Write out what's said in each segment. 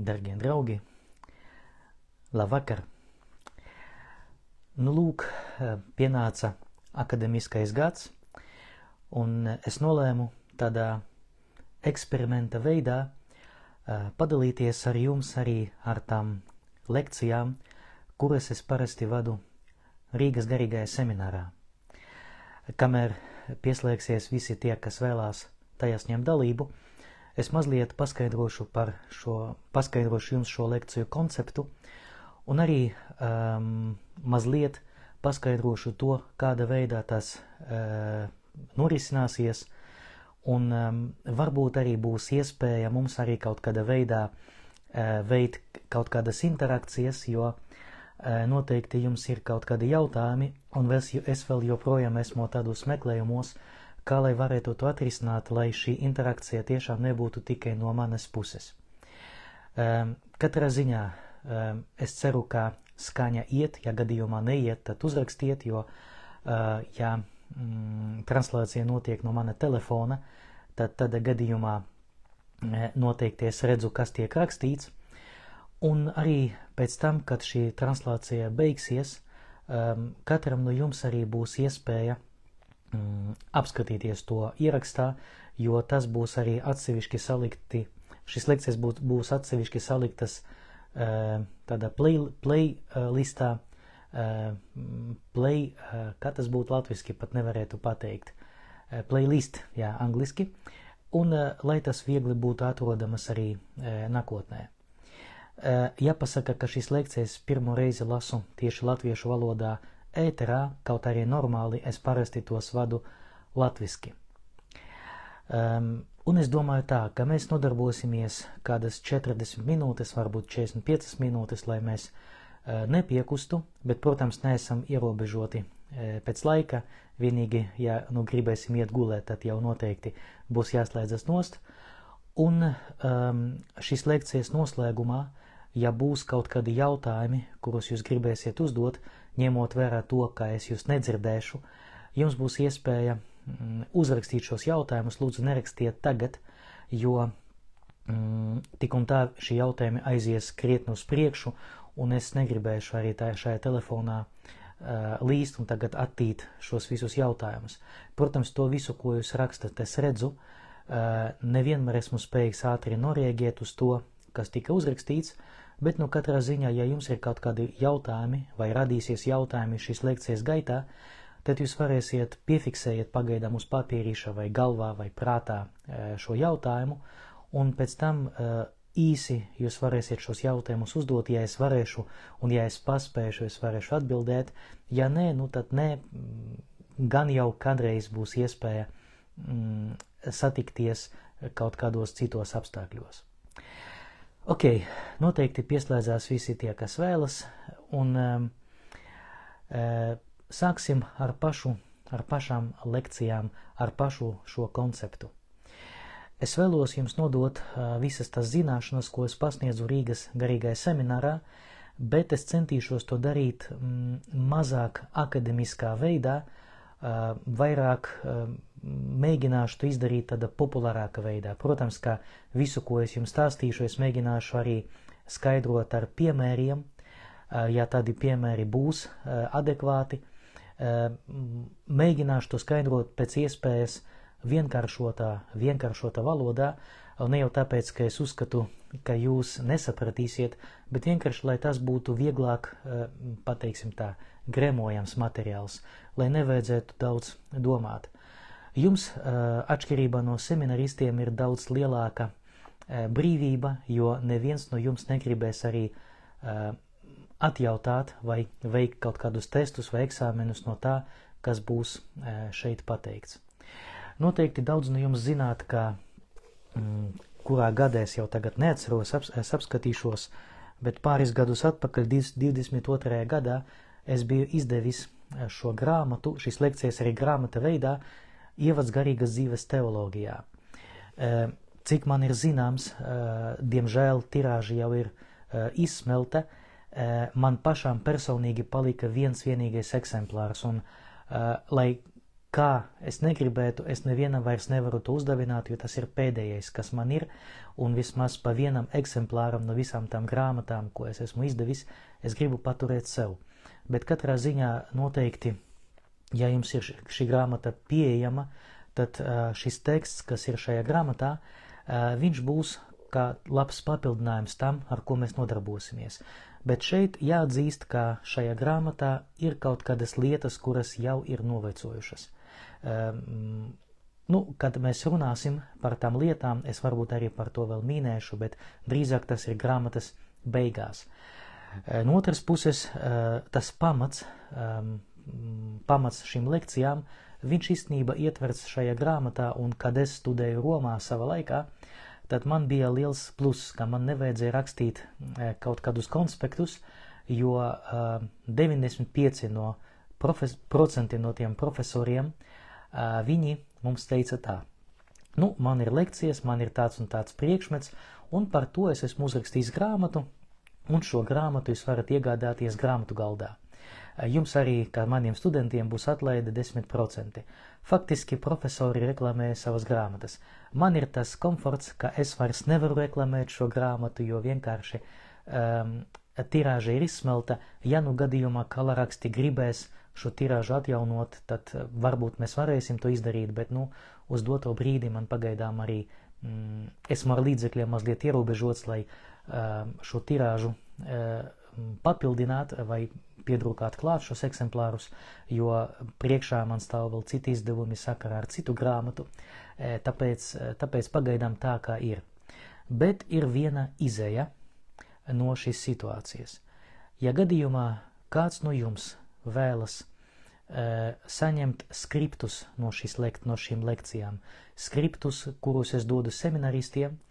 Darbie draugi, labvakar! Nu, lūk, pienāca akadēmiskais gads, un es nolēmu tādā eksperimenta veidā padalīties ar jums arī ar tām lekcijām, kuras es parasti vadu Rīgas garīgajā seminārā. Kamēr pieslēgsies visi tie, kas vēlās tajās ņemt dalību, es mazliet paskaidrošu šo, paskaidrošu jums šo lekciju konceptu un arī um, mazliet paskaidrošu to, kāda veidā tas uh, norisināsies, un um, varbūt arī būs iespēja mums arī kaut kādā veidā uh, veikt kaut kādas interakcijas, jo uh, noteikti jums ir kaut kādi jautājumi, un es, es vēl joprojām esmu tādos meklējumos, uh, kā lai varētu to atrisināt, lai šī interakcija tiešām nebūtu tikai no manas puses. Um, katrā ziņā um, es ceru, ka skaņa iet, ja gadījumā neiet, tad uzrakstiet, jo, uh, ja mm, translācija notiek no mana telefona, tad tādā gadījumā noteikti es redzu, kas tiek rakstīts, un arī pēc tam, kad šī translācija beigsies, um, katram no jums arī būs iespēja mm, apskatīties to ierakstā, jo tas būs arī atsevišķi salikti, šis lekcijas būs, būs atsevišķi saliktas uh, tādā play, play uh, listā, uh, play, uh, kā tas būtu latviski, pat nevarētu pateikt, uh, playlist, jā, angliski, un uh, lai tas viegli būtu atrodamas arī uh, nākotnē. Uh, jāpasaka, ka šīs lekcijas pirmo reizi lasu tieši latviešu valodā ēterā, kaut arī normāli es parasti tos vadu latviski. Um, un es domāju tā, ka mēs nodarbosimies kādas 40 minūtes, varbūt 45 minūtes, lai mēs uh, nepiekustu, bet, protams, neesam ierobežoti uh, pēc laika. Vienīgi, ja nu gribēsim iet gulēt, tad jau noteikti būs jāslēdzas nost. Un um, šīs lekcijas noslēgumā, ja būs kaut kādi jautājumi, kurus jūs gribēsiet uzdot, uh, ņemot vērā to, ka es jūs nedzirdēšu, jums būs iespēja mm, uzrakstīt šos jautājumus. Lūdzu, nerakstiet tagad, jo mm, tik un tā šie jautājumi aizies krietni uz priekšu, un es negribēšu arī tā, šajā telefonā uh, līst un tagad attīt šos visus jautājumus. Protams, to visu, ko jūs rakstat, es redzu, uh, nevienmēr esmu spējīgs ātri norēģēt uz to, kas tika uzrakstīts, uh, Bet, nu, katrā ziņā, ja jums ir kaut kādi jautājumi vai radīsies jautājumi šīs lekcijas gaitā, tad jūs varēsiet piefiksējiet pagaidām uz papīrīša vai galvā vai prātā e, šo jautājumu, un pēc tam e, īsi jūs varēsiet šos jautājumus uzdot, ja es varēšu, un ja es paspēšu, es varēšu atbildēt, ja nē, nu tad nē, gan jau kādreiz būs iespēja mm, satikties kaut kādos citos apstākļos. Ok, noteikti pieslēdzās visi tie, kas vēlas, un uh, sāksim ar pašu, ar pašām lekcijām, ar pašu šo konceptu. Es vēlos jums nodot uh, visas tās zināšanas, ko es pasniedzu Rīgas garīgajā seminārā, bet es centīšos to darīt mm, mazāk akademiskā veidā, uh, vairāk uh, mēģināšu to izdarīt tādā populārākā veidā. Protams, ka visu, ko es jums stāstīšu, es mēģināšu arī skaidrot ar piemēriem, ja tādi piemēri būs adekvāti. Mēģināšu to skaidrot pēc iespējas vienkāršotā, vienkāršotā valodā, ne jau tāpēc, ka es uzskatu, ka jūs nesapratīsiet, bet vienkārši, lai tas būtu vieglāk, pateiksim tā, gremojams materiāls, lai nevajadzētu daudz domāt. Jums, atšķirībā no seminaristiem, ir daudz lielāka brīvība, jo neviens no jums negribēs arī atjautāt vai veikt kaut kādus testus vai eksāmenus no tā, kas būs šeit pateikts. Noteikti daudz no jums zināt, ka mm, kurā gadā es jau tagad neatceros, es apskatīšos, bet pāris gadus atpakaļ, 22. gadā, es biju izdevis šo grāmatu, šīs lekcijas arī grāmata veidā, ievads garīgas dzīves teoloģijā. Cik man ir zināms, diemžēl tirāža jau ir izsmelta, man pašām personīgi palika viens vienīgais eksemplārs, un lai kā es negribētu, es nevienam vairs nevaru to uzdavināt, jo tas ir pēdējais, kas man ir, un vismaz pa vienam eksemplāram no visām tām grāmatām, ko es esmu izdevis, es gribu paturēt sev. Bet katrā ziņā noteikti, ja jums ir šī grāmata pieejama, tad šis teksts, kas ir šajā grāmatā, viņš būs kā labs papildinājums tam, ar ko mēs nodarbosimies. Bet šeit jāatzīst, ka šajā grāmatā ir kaut kādas lietas, kuras jau ir novecojušas. Um, nu, kad mēs runāsim par tām lietām, es varbūt arī par to vēl minēšu, bet drīzāk tas ir grāmatas beigās. Uh, no otras puses, tas pamats, pamats šīm lekcijām, viņš īstenībā ietverts šajā grāmatā, un kad es studēju Romā savā laikā, tad man bija liels pluss, ka man nevajadzēja rakstīt kaut kādus konspektus, jo 95% no, profes, no tiem profesoriem viņi mums teica tā. Nu, man ir lekcijas, man ir tāds un tāds priekšmets, un par to es esmu uzrakstījis grāmatu, un šo grāmatu jūs varat iegādāties grāmatu galdā. Jums arī, kā maniem studentiem, būs atlaide 10%. Faktiski profesori reklamē savas grāmatas. Man ir tas komforts, ka es vairs nevaru reklamēt šo grāmatu, jo vienkārši um, tirāža ir izsmelta. Ja nu gadījumā kalaraksti gribēs šo tirāžu atjaunot, tad eh, varbūt mēs varēsim to izdarīt, bet nu, uz doto brīdi man pagaidām arī mm, esmu ar līdzekļiem mazliet ierobežots, lai uh, šo tirāžu uh, papildināt vai piedrukāt klāt šos eksemplārus, jo priekšā man stāv vēl citi izdevumi sakarā ar citu grāmatu, tāpēc, tāpēc pagaidām tā kā ir. Bet ir viena izēja no šīs situācijas. Ja gadījumā kāds no jums vēlas saņemt skriptus no, lekt, no šīm lekcijām, skriptus, kurus es dodu seminaristiem, uh,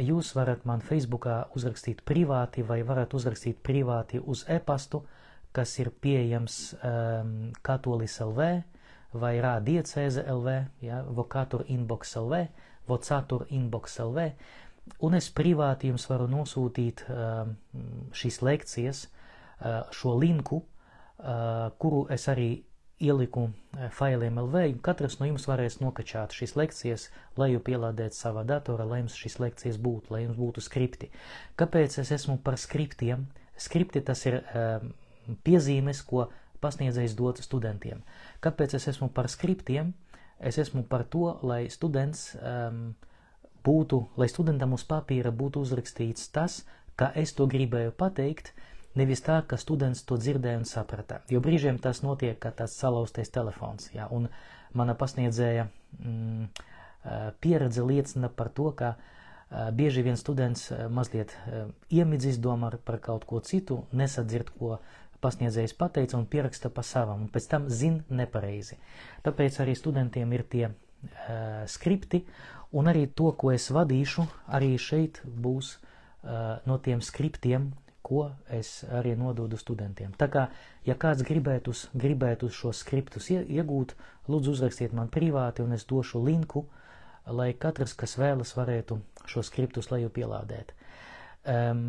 jūs varat man Facebookā uzrakstīt privāti vai varat uzrakstīt privāti uz e-pastu, kas ir pieejams um, Katolis LV vai Rādiecēze LV, ja, Vokatur Inbox LV, Vocatur Inbox LV, un es privāti jums varu nosūtīt um, šīs lekcijas, uh, šo linku, uh, kuru es arī ieliku failiem LV. Katrs no jums varēs nokačāt šīs lekcijas, lai jau pielādētu savā datorā, lai jums šīs lekcijas būtu, lai jums būtu skripti. Kāpēc es esmu par skriptiem? Skripti tas ir um, piezīmes, ko pasniedzējs dod studentiem. Kāpēc es esmu par skriptiem? Es esmu par to, lai students um, būtu, lai studentam uz papīra būtu uzrakstīts tas, kā es to gribēju pateikt, uh, Nevis tā, ka students to dzirdēja un saprata. Jo brīžiem tas notiek kā tāds salauztais telefons. Jā, un mana pasniedzēja mm, pieredze liecina par to, ka bieži vien students mazliet iemidzis domā par kaut ko citu, nesadzird, ko pasniedzējs pateica un pieraksta pa savam, un pēc tam zina nepareizi. Tāpēc arī studentiem ir tie uh, skripti, un arī to, ko es vadīšu, arī šeit būs uh, no tiem skriptiem ko es arī nododu studentiem. Tā kā, ja kāds gribētu, gribētu šos skriptus iegūt, lūdzu uzrakstiet man privāti un es došu linku, lai katrs, kas vēlas, varētu šos skriptus leju pielādēt. Um,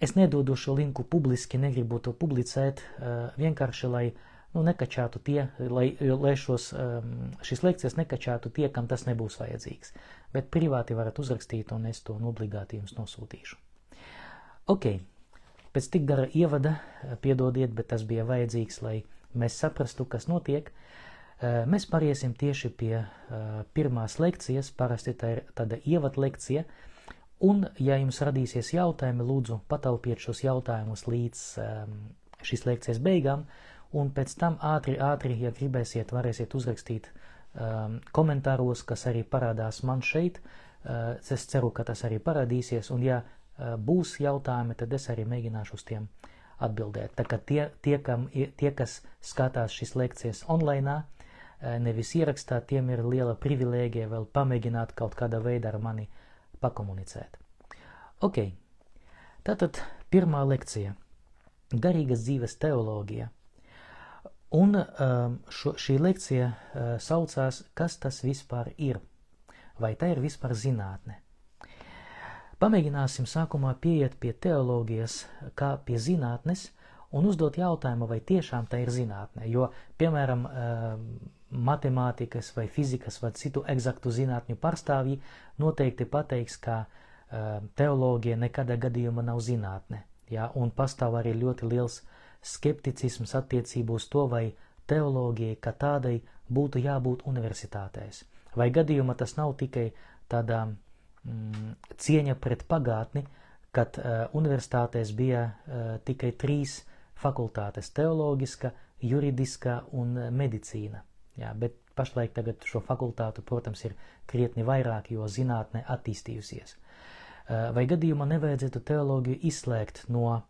es nedodu šo linku publiski, negribu to publicēt, uh, vienkārši, lai nu, nekačātu tie, lai, lai šos, um, šīs lekcijas nekačātu tie, kam tas nebūs vajadzīgs. Bet privāti varat uzrakstīt, un es to obligāti jums nosūtīšu. Ok, Pēc tik gara ievada, eh, piedodiet, bet tas bija vajadzīgs, lai mēs saprastu, kas notiek. Eh, mēs pāriesim tieši pie eh, pirmās lekcijas, parasti tā ir tāda ievadlekcija, un, ja jums radīsies jautājumi, lūdzu pataupiet šos jautājumus līdz šīs lekcijas beigām, un pēc tam ātri, ātri, ja gribēsiet, varēsiet uzrakstīt komentāros, kas arī parādās man šeit. Es ceru, ka tas arī parādīsies, un ja būs jautājumi, tad es arī mēģināšu uz tiem atbildēt. Tā kā tie, tie, kam, tie kas skatās šīs lekcijas online, nevis ierakstā, tiem ir liela privilēģija vēl pamēģināt kaut kādā veidā ar mani pakomunicēt. Ok, tātad pirmā lekcija - garīgas dzīves teoloģija. Un šo, šī lekcija saucās, kas tas vispār ir? Vai tā ir vispār zinātne? Pamēģināsim sākumā pieiet pie teoloģijas kā pie zinātnes un uzdot jautājumu, vai tiešām tā ir zinātne. Jo, piemēram, ehm, matemātikas vai fizikas vai citu egzaktu zinātņu pārstāvji noteikti pateiks, ka uh, teoloģija nekādā gadījumā nav zinātne. Ja? Un pastāv arī ļoti liels skepticisms attiecībā uz to, vai teoloģijai kā tādai būtu jābūt universitātēs. Vai gadījumā tas nav tikai tādā cieņa pret pagātni, kad uh, universitātēs bija uh, tikai trīs fakultātes - teoloģiska, juridiska un medicīna. Jā, bet pašlaik tagad šo fakultātu, protams, ir krietni vairāk, jo zinātne attīstījusies. Uh, vai gadījumā nevajadzētu teoloģiju izslēgt no uh,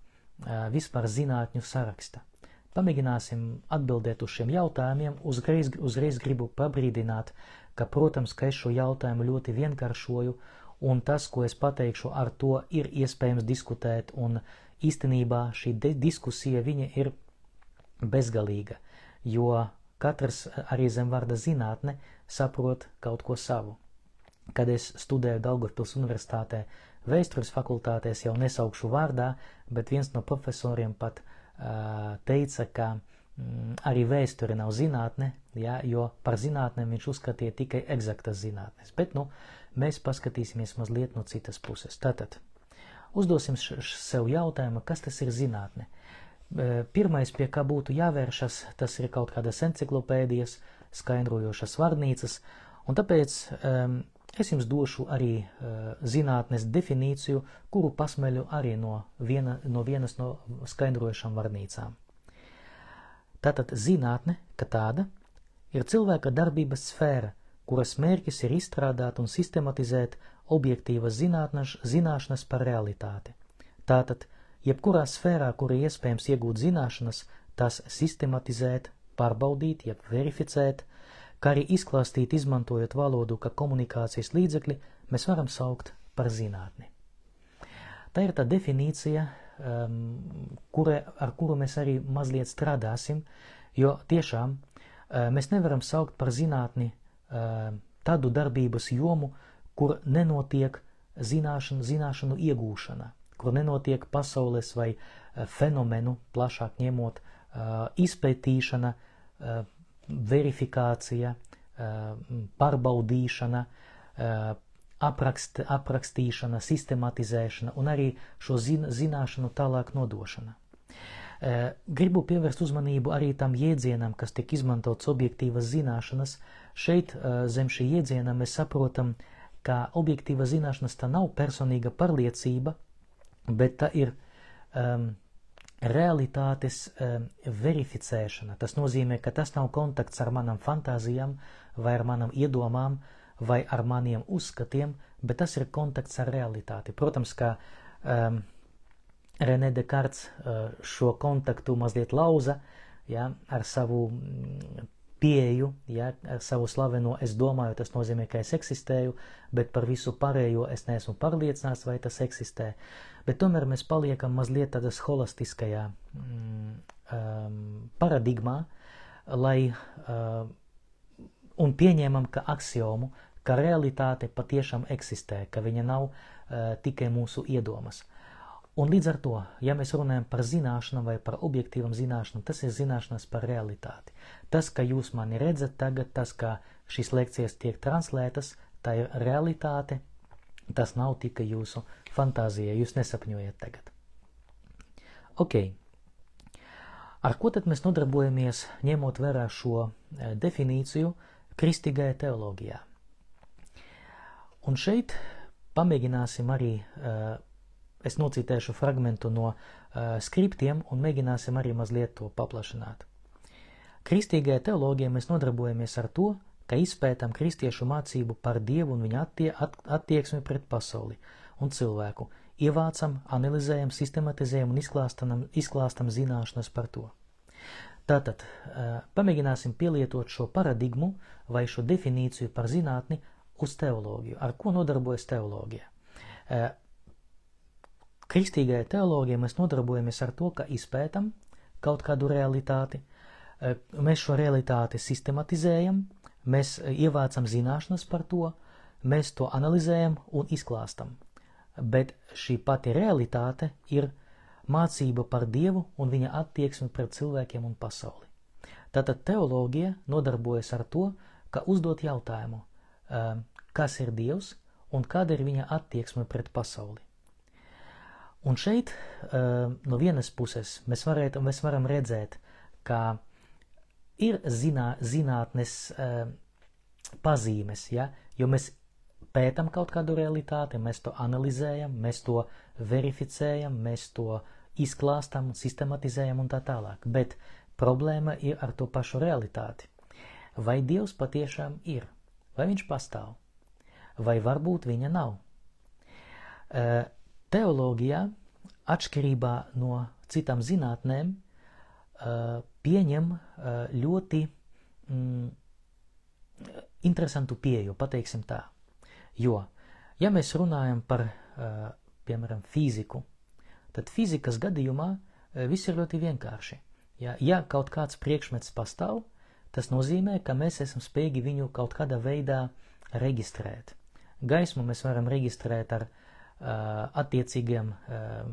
vispār zinātņu saraksta? Pamēģināsim atbildēt uz šiem jautājumiem. Uzreiz, uzreiz gribu pabrīdināt, ka, protams, ka es šo jautājumu ļoti vienkāršoju, un tas, ko es pateikšu, ar to ir iespējams diskutēt, un īstenībā šī diskusija viņa ir bezgalīga, jo katrs arī zem vārda zinātne saprot kaut ko savu. Kad es studēju Daugavpils universitātē vēstures fakultātēs, jau nesaukšu vārdā, bet viens no profesoriem pat uh, teica, ka mm, arī vēsture nav zinātne, ja, jo par zinātnēm viņš uzskatīja tikai eksaktas zinātnes. Bet nu, mēs paskatīsimies mazliet no citas puses. Tātad uzdosim sev jautājumu, kas tas ir zinātne. Pirmais, pie kā būtu jāvēršas, tas ir kaut kādas enciklopēdijas, skaidrojošas vārnīcas, un tāpēc um, Es jums došu arī uh, zinātnes definīciju, kuru pasmeļu arī no, viena, no vienas no skaidrojušām varnīcām. Tātad zinātne, ka tāda, ir cilvēka darbības sfēra, kuras mērķis ir izstrādāt un sistematizēt objektīvas zinātnes, zināšanas par realitāti. Tātad, jebkurā sfērā, kura iespējams iegūt zināšanas, tās sistematizēt, pārbaudīt, jeb verificēt, kā arī izklāstīt, izmantojot valodu kā komunikācijas līdzekli, mēs varam saukt par zinātni. Tā ir tā definīcija, um, kura, ar kuru mēs arī mazliet strādāsim, jo tiešām uh, mēs nevaram saukt par zinātni tādu darbības jomu, kur nenotiek zināšanu, zināšanu iegūšana, kur nenotiek pasaules vai uh, fenomenu, plašāk ņemot, uh, izpētīšana, uh, verifikācija, pārbaudīšana, aprakst, aprakstīšana, sistematizēšana un arī šo zin, zināšanu tālāk nodošana. Gribu pievērst uzmanību arī tam jēdzienam, kas tiek izmantots objektīvas zināšanas. Šeit zem šī jēdziena mēs saprotam, ka objektīva zināšanas tā nav personīga pārliecība, bet tā ir um, realitātes um, verificēšana. Tas nozīmē, ka tas nav kontakts ar manām fantāzijām, vai ar manām iedomām, vai ar maniem uzskatiem, bet tas ir kontakts ar realitāti. Protams, ka um, René Descartes uh, šo kontaktu mazliet lauza ja, ar savu pieeju, ja, ar savu slaveno es domāju, tas nozīmē, ka es eksistēju, bet par visu pārējo es neesmu pārliecināts, vai tas eksistē. Uh, bet tomēr mēs paliekam mazliet tādā holistiskajā mm, um, paradigmā, lai uh, un pieņemam kā axiomu, ka realitāte patiešām eksistē, ka viņa nav uh, tikai mūsu iedomas. Un līdz ar to, ja mēs runājam par zināšanu vai par objektīvam zināšanu, tas ir zināšanas par realitāti. Tas, ka jūs mani redzat tagad, tas, ka šīs lekcijas tiek translētas, tā ir realitāte, tas nav tikai jūsu fantāzija, jūs nesapņojat tagad. Ok. Ar ko tad mēs nodarbojamies, ņemot vērā šo e, definīciju kristīgajā teoloģijā? Un šeit pamēģināsim arī, e, es nocitēšu fragmentu no e, skriptiem un mēģināsim arī mazliet to paplašināt. Kristīgajā teoloģijā mēs nodarbojamies ar to, ka izpētam kristiešu mācību par Dievu un viņa attie, at, attieksmi pret pasauli – un cilvēku, ievācam, analizējam, sistematizējam un izklāstam, izklāstam zināšanas par to. Tātad pamēģināsim pielietot šo paradigmu vai šo definīciju par zinātni uz teoloģiju. Ar ko nodarbojas teoloģija? Kristīgajā teoloģijā mēs nodarbojamies ar to, ka izpētam kaut kādu realitāti, mēs šo realitāti sistematizējam, mēs ievācam zināšanas par to, mēs to analizējam un izklāstam bet šī pati realitāte ir mācība par Dievu un viņa attieksmi pret cilvēkiem un pasauli. Tātad teoloģija nodarbojas ar to, ka uzdot jautājumu, kas ir Dievs un kāda ir viņa attieksme pret pasauli. Un šeit no vienas puses mēs, varētu, mēs varam redzēt, ka ir zinā, zinātnes pazīmes, ja? jo mēs pētam kaut kādu realitāti, mēs to analizējam, mēs to verificējam, mēs to izklāstam, sistematizējam un tā tālāk. Bet problēma ir ar to pašu realitāti. Vai Dievs patiešām ir? Vai viņš pastāv? Vai varbūt viņa nav? Teoloģijā, atšķirībā no citām zinātnēm, pieņem ļoti mm, interesantu pieeju, pateiksim tā. Jo, ja mēs runājam par, piemēram, fiziku, tad fizikas gadījumā viss ir ļoti vienkārši. Ja, ja kaut kāds priekšmets pastāv, tas nozīmē, ka mēs esam spējīgi viņu kaut kādā veidā reģistrēt. Gaismu mēs varam reģistrēt ar uh, attiecīgiem um,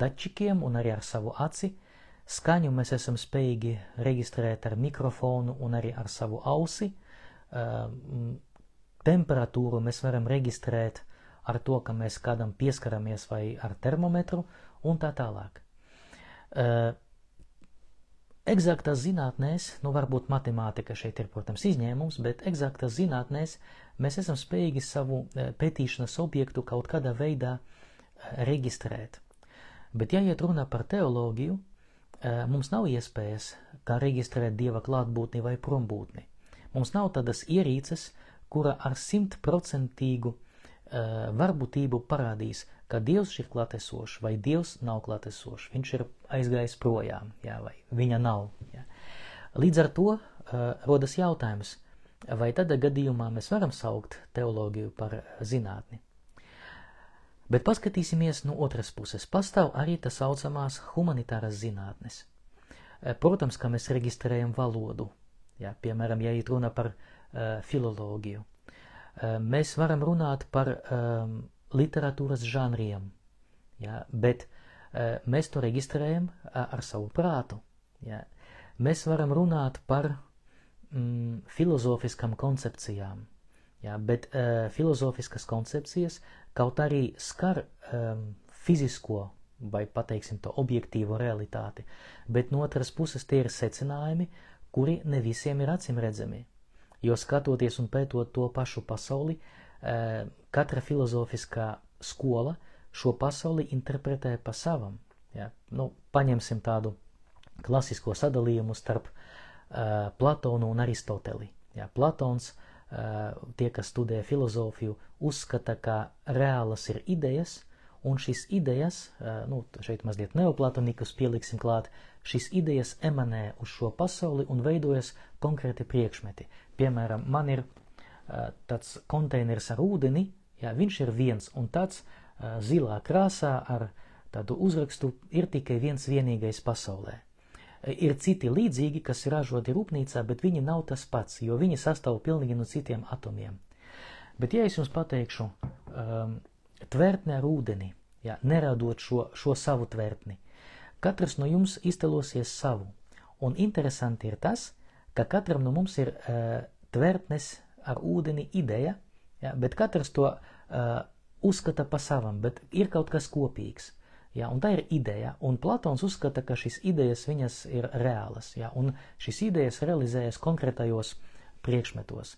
dačikiem un arī ar savu aci. Skaņu mēs esam spējīgi reģistrēt ar mikrofonu un arī ar savu ausi. Uh, temperatūru mēs varam reģistrēt ar to, ka mēs kādam pieskaramies vai ar termometru un tā tālāk. Uh, Exactās zinātnēs, nu varbūt matemātika šeit ir, protams, izņēmums, bet exactās zinātnēs mēs esam spējīgi savu eh, pētīšanas objektu kaut kādā veidā eh, reģistrēt. Bet, ja iet runa par teoloģiju, eh, mums nav iespējas kā reģistrēt dieva klātbūtni vai prombūtni. Mums nav tādas ierīces, kura ar simtprocentīgu varbūtību parādīs, ka Dievs ir klātesošs vai Dievs nav klātesošs. Viņš ir aizgājis projām, jā, vai viņa nav. Jā. Līdz ar to uh, rodas jautājums, vai tādā gadījumā mēs varam saukt teoloģiju par zinātni. Bet paskatīsimies no otras puses. Pastāv arī tā saucamās humanitāras zinātnes. Protams, ka mēs reģistrējam valodu. Jā, piemēram, ja ir runa par uh, filoloģiju. Uh, mēs varam runāt par um, literatūras žanriem, ja, bet uh, mēs to reģistrējam uh, ar savu prātu. Ja. Mēs varam runāt par mm, filozofiskām koncepcijām, ja, bet uh, filozofiskas koncepcijas kaut arī skar um, fizisko vai, pateiksim, to objektīvo realitāti, bet no otras puses tie ir secinājumi, kuri ne visiem ir acīm redzami. Jo skatoties un pētot to pašu pasauli, uh, katra filozofiskā skola šo pasauli interpretē pa savam. Ja? Nu, paņemsim tādu klasisko sadalījumu starp uh, Platonu un Aristoteli. Ja? Platons, uh, tie, kas studē filozofiju, uzskata, ka reālas ir idejas, un šīs idejas, uh, nu, šeit mazliet neoplatonikus pieliksim klāt, šīs idejas emanē uz šo pasauli un veidojas konkrēti priekšmeti. Piemēram, man ir tāds konteiners ar ūdeni, jā, viņš ir viens un tāds zilā krāsā ar tādu uzrakstu ir tikai viens vienīgais pasaulē. Ir citi līdzīgi, kas ir ražoti rūpnīcā, bet viņi nav tas pats, jo viņi sastāv pilnīgi no citiem atomiem. Bet ja es jums pateikšu um, tvertne ar ūdeni, jā, neradot šo, šo savu tvertni, katrs no jums iztelosies savu. Un interesanti ir tas, ka katram no mums ir uh, tvertnes ar ūdeni ideja, ja, bet katrs to uh, uzskata pa savam, bet ir kaut kas kopīgs. Ja, un tā ir ideja, un Platons uzskata, ka šīs idejas viņas ir reālas, ja, un šīs idejas realizējas konkrētajos priekšmetos.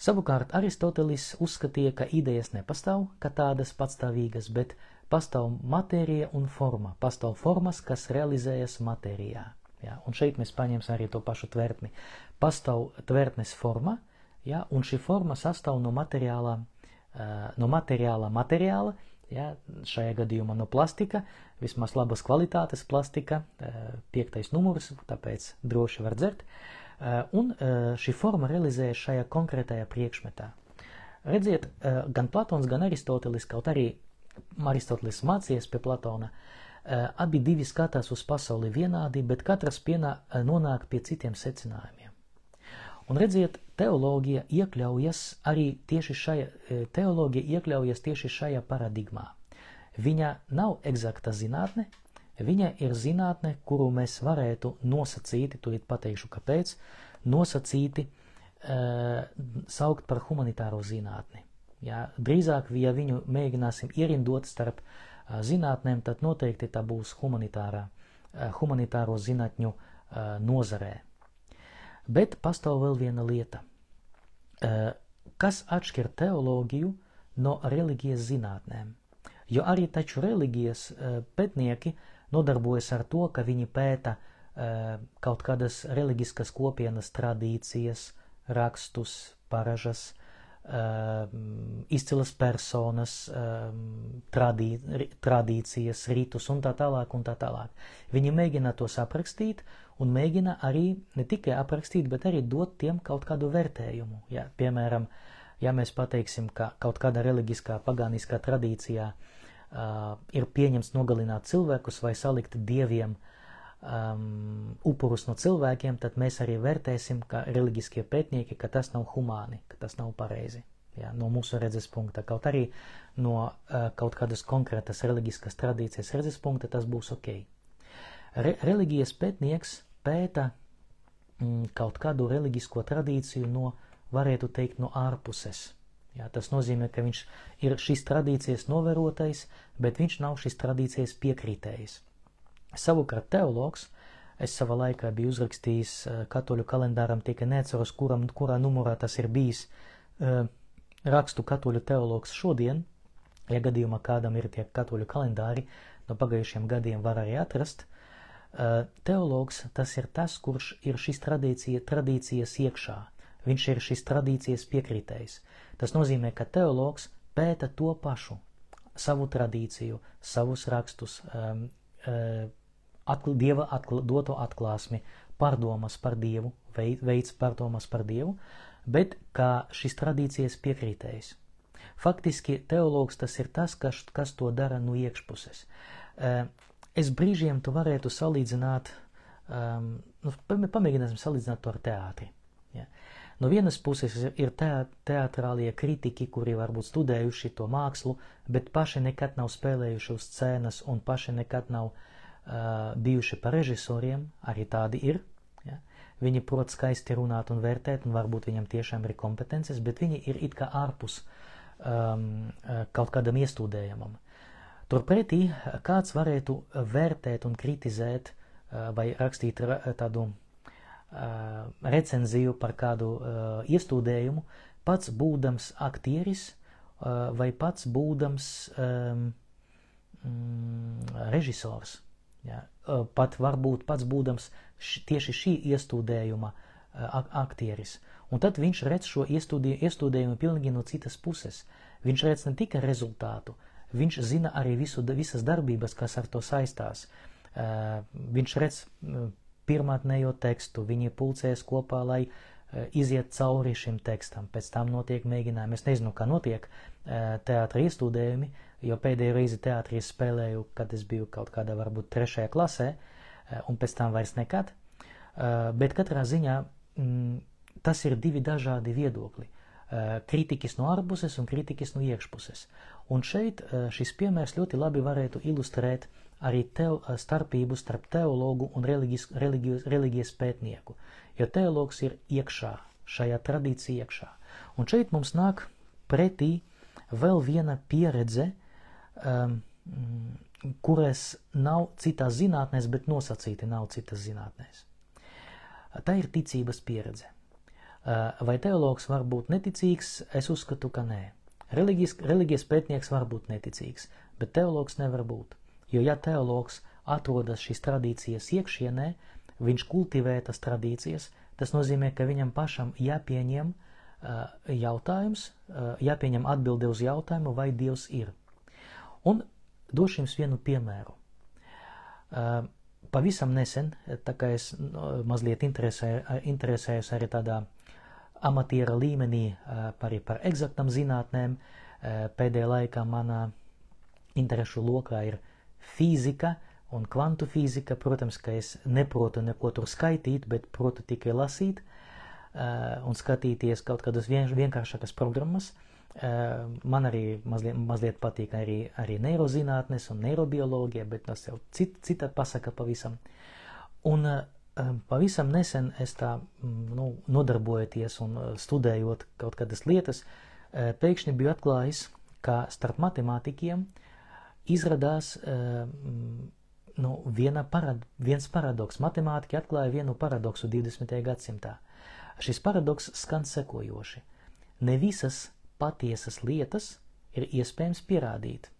Savukārt Aristotelis uzskatīja, ka idejas nepastāv kā tādas patstāvīgas, bet pastāv matērija un forma. Pastāv formas, kas realizējas matērijā. Ja, un šeit mēs paņemsim arī to pašu tvertni. Pastāv tvertnes forma, Ja, un šī forma sastāv no materiālā, no materiāla materiāla, ja, šajā gadījumā no plastika, vismaz labas kvalitātes plastika, piektais numurs, tāpēc droši var dzert, un šī forma realizējas šajā konkrētajā priekšmetā. Redziet, gan Platons, gan Aristotelis, kaut arī Aristotelis mācījies pie Platona, abi divi skatās uz pasauli vienādi, bet katrs pienā, nonāk pie citiem secinājumiem. Un redziet, teoloģija iekļaujas arī tieši šajā, e, teoloģija iekļaujas tieši šajā paradigmā. Viņa nav eksakta zinātne, Viņa ir zinātne, kuru mēs varētu nosacīti, tūlīt pateikšu, kāpēc, nosacīti uh, saukt par humanitāro zinātni. Ja, drīzāk, ja viņu mēģināsim ierindot starp uh, zinātnēm, tad noteikti tā būs humanitārā, humanitāro zinātņu nozarē. Bet pastāv vēl viena lieta. Uh, kas atšķir teoloģiju no reliģijas zinātnēm? Jo arī taču reliģijas uh, pētnieki uh, nodarbojas ar to, ka viņi pēta uh, kaut kādas reliģiskas kopienas tradīcijas, rakstus, paražas, uh, izcilas personas, uh, tradī, tradīcijas, ritus un tā tālāk un tā tālāk. Viņi mēģina tos aprakstīt un mēģina arī ne tikai aprakstīt, bet arī dot tiem kaut kādu vērtējumu. Ja, piemēram, ja mēs pateiksim, ka kaut kāda reliģiskā, pagāniskā tradīcijā uh, ir pieņemts nogalināt cilvēkus vai salikt dieviem um, upurus no cilvēkiem, tad mēs arī vērtēsim, ka reliģiskie pētnieki, ka tas nav humāni, ka tas nav pareizi. Jā, no mūsu redzes punkta, kaut arī no uh, kaut kādas konkrētas reliģiskas tradīcijas redzes punkta tas būs ok. Re, reliģijas pētnieks pēta mm, kaut kādu reliģisko tradīciju no, varētu teikt, no ārpuses. Jā, tas nozīmē, ka viņš ir šīs tradīcijas novērotais, bet viņš nav šīs tradīcijas piekrītējis. Savukārt teologs, es savā laikā biju uzrakstījis katoļu kalendāram, tikai neatceros, kuram, kurā numurā tas ir bijis, rakstu katoļu teologs šodien, ja gadījumā kādam ir tie katoļu kalendāri, no pagājušiem gadiem var arī atrast, teologs tas ir tas, kurš ir šīs tradīcija, tradīcijas iekšā, viņš ir šīs tradīcijas piekrītējs. Tas nozīmē, ka teologs pēta to pašu, savu tradīciju, savus rakstus, um, uh, atkl, dieva atkl, doto atklāsmi, pārdomas par dievu, veid, veids pārdomas par dievu, bet kā šīs tradīcijas piekrītējs. Faktiski teologs tas ir tas, kas, kas to dara no iekšpuses. Uh, es brīžiem tu varētu salīdzināt, um, nu, pamēģināsim salīdzināt to ar teātri. Ja. Uh, No vienas puses ir teātrālie kritiķi, kuri varbūt studējuši to mākslu, bet paši nekad nav spēlējuši uz scēnas un paši nekad nav uh, bijuši par režisoriem, arī tādi ir. Ja? Viņi prot skaisti runāt un vērtēt, un varbūt viņam tiešām ir kompetences, bet viņi ir it kā ārpus um, kaut kādam iestudējumam. Turpretī kāds varētu vērtēt un kritizēt uh, vai rakstīt tādu uh, recenziju par kādu uh, iestudējumu, pats būdams aktieris vai pats būdams um, mm, režisors. Ja? Pat varbūt pats būdams tieši šī iestudējuma aktieris. Un tad viņš redz šo iestudē, iestudējumu pilnīgi no citas puses. Viņš redz ne tikai rezultātu, viņš zina arī visu, visas darbības, kas ar to saistās. Viņš redz pirmotnējo tekstu, viņi pulcēs kopā, lai iziet cauri šim tekstam. Pēc tam notiek mēģinājumi. Es nezinu, kā notiek teātra iestudējumi, jo pēdējo reizi teātrī spēlēju, kad es biju kaut kādā varbūt trešajā klasē, un pēc tam vairs nekad. Bet katrā ziņā tas ir divi dažādi viedokļi. Kritiķis no ārpuses un kritiķis no iekšpuses. Un šeit šis piemērs ļoti labi varētu ilustrēt arī teo, starpību starp teologu un reliģijas, reliģijas, reliģijas pētnieku, jo teologs ir iekšā, šajā tradīcijā iekšā. Un šeit mums nāk pretī vēl viena pieredze, um, kuras nav citās zinātnēs, bet nosacīti nav citas zinātnēs. Tā ir ticības pieredze. Vai teologs var būt neticīgs? Es uzskatu, ka nē. Reliģijas, reliģijas pētnieks var būt neticīgs, bet teologs nevar būt. Jo ja teologs atrodas šīs tradīcijas iekšienē, viņš kultivē tas tradīcijas, tas nozīmē, ka viņam pašam jāpieņem uh, jautājums, uh, jāpieņem atbilde uz jautājumu, vai Dievs ir. Un došu jums vienu piemēru. Pavisam nesen, tā kā es mazliet interesēju, interesējos arī tādā amatiera līmenī arī par eksaktām zinātnēm, pēdējā laikā manā interešu lokā ir fizika un kvantu fizika. Protams, ka es neprotu neko tur skaitīt, bet protu tikai lasīt un skatīties kaut kādas vien, vienkāršākas programmas. Man arī mazliet, mazliet patīk arī, arī neirozinātnes un neirobioloģija, bet tas jau cit, cita pasaka pavisam. Un pavisam nesen es tā, nu, nodarbojoties un studējot kaut kādas lietas, pēkšņi biju atklājis, ka starp matemātikiem izradās nu, parad, viens paradoks. Matemātiķi atklāja vienu paradoksu 20. gadsimtā. Šis paradoks skan sekojoši. Ne visas patiesas lietas ir iespējams pierādīt.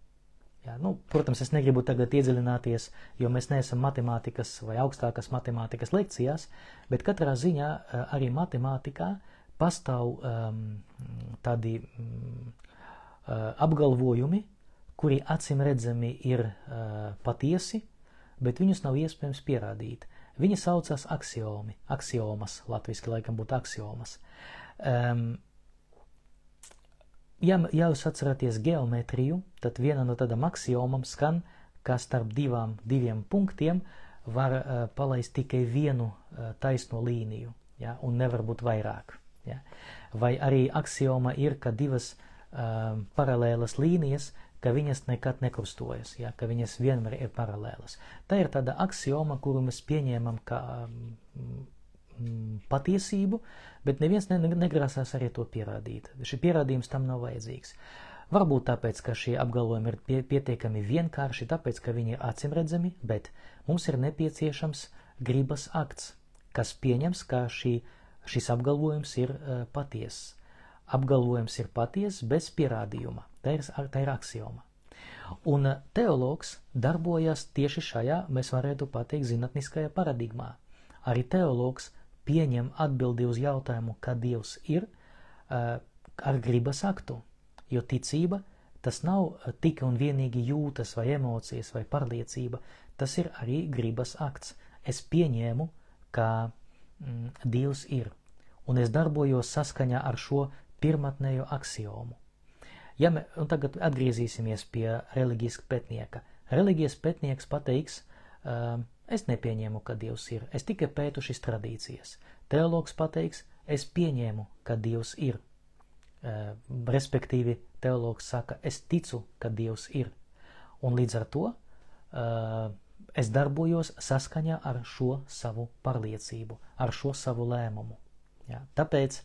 Jā, nu, protams, es negribu tagad iedziļināties, jo mēs neesam matemātikas vai augstākas matemātikas lekcijās, bet katrā ziņā eh, arī matemātikā pastāv um, tādi um, apgalvojumi, kuri acīm redzami ir uh, patiesi, bet viņus nav iespējams pierādīt. Viņi saucas axiomi, axiomas, latviski laikam būtu axiomas. Um, ja, ja jūs atceraties geometriju, tad viena no tādām axiomam skan, ka starp divām, diviem punktiem var uh, palaist tikai vienu uh, taisno līniju, ja, un nevar būt vairāk. Ja. Vai arī axioma ir, ka divas uh, paralēlas līnijas, ka viņas nekad nekrustojas, ja, ka viņas vienmēr ir paralēlas. Tā ir tāda axioma, kuru mēs pieņēmam kā um, patiesību, bet neviens ne, negrasās arī to pierādīt. Šī pierādījums tam nav vajadzīgs. Varbūt tāpēc, ka šie apgalvojumi ir pie, pietiekami vienkārši, tāpēc, ka viņi ir acimredzami, bet mums ir nepieciešams gribas akts, kas pieņems, ka šī, šis apgalvojums ir uh, patiess. Apgalvojums ir patiess bez pierādījuma. Tā ir, tā ir axioma. Un teologs darbojas tieši šajā, mēs varētu pateikt, zinātniskajā paradigmā. Arī teologs pieņem atbildi uz jautājumu, kā Dievs ir, uh, ar gribas aktu. Jo ticība tas nav tikai un vienīgi jūtas vai emocijas vai pārliecība, tas ir arī gribas akts. Es pieņēmu, ka mm, Dievs ir, un es darbojos saskaņā ar šo pirmatnējo axiomu. Ja me, un tagad atgriezīsimies pie reliģijas pētnieka. Reliģijas pētnieks pateiks, uh, Es nepieņēmu, ka Dievs ir, es tikai pētu šīs tradīcijas. Teologs pateiks, es pieņēmu, ka Dievs ir. Uh, respektīvi, teologs saka, es ticu, ka Dievs ir. Un līdz ar to uh, es darbojos saskaņā ar šo savu pārliecību, ar šo savu lēmumu. Ja? Tāpēc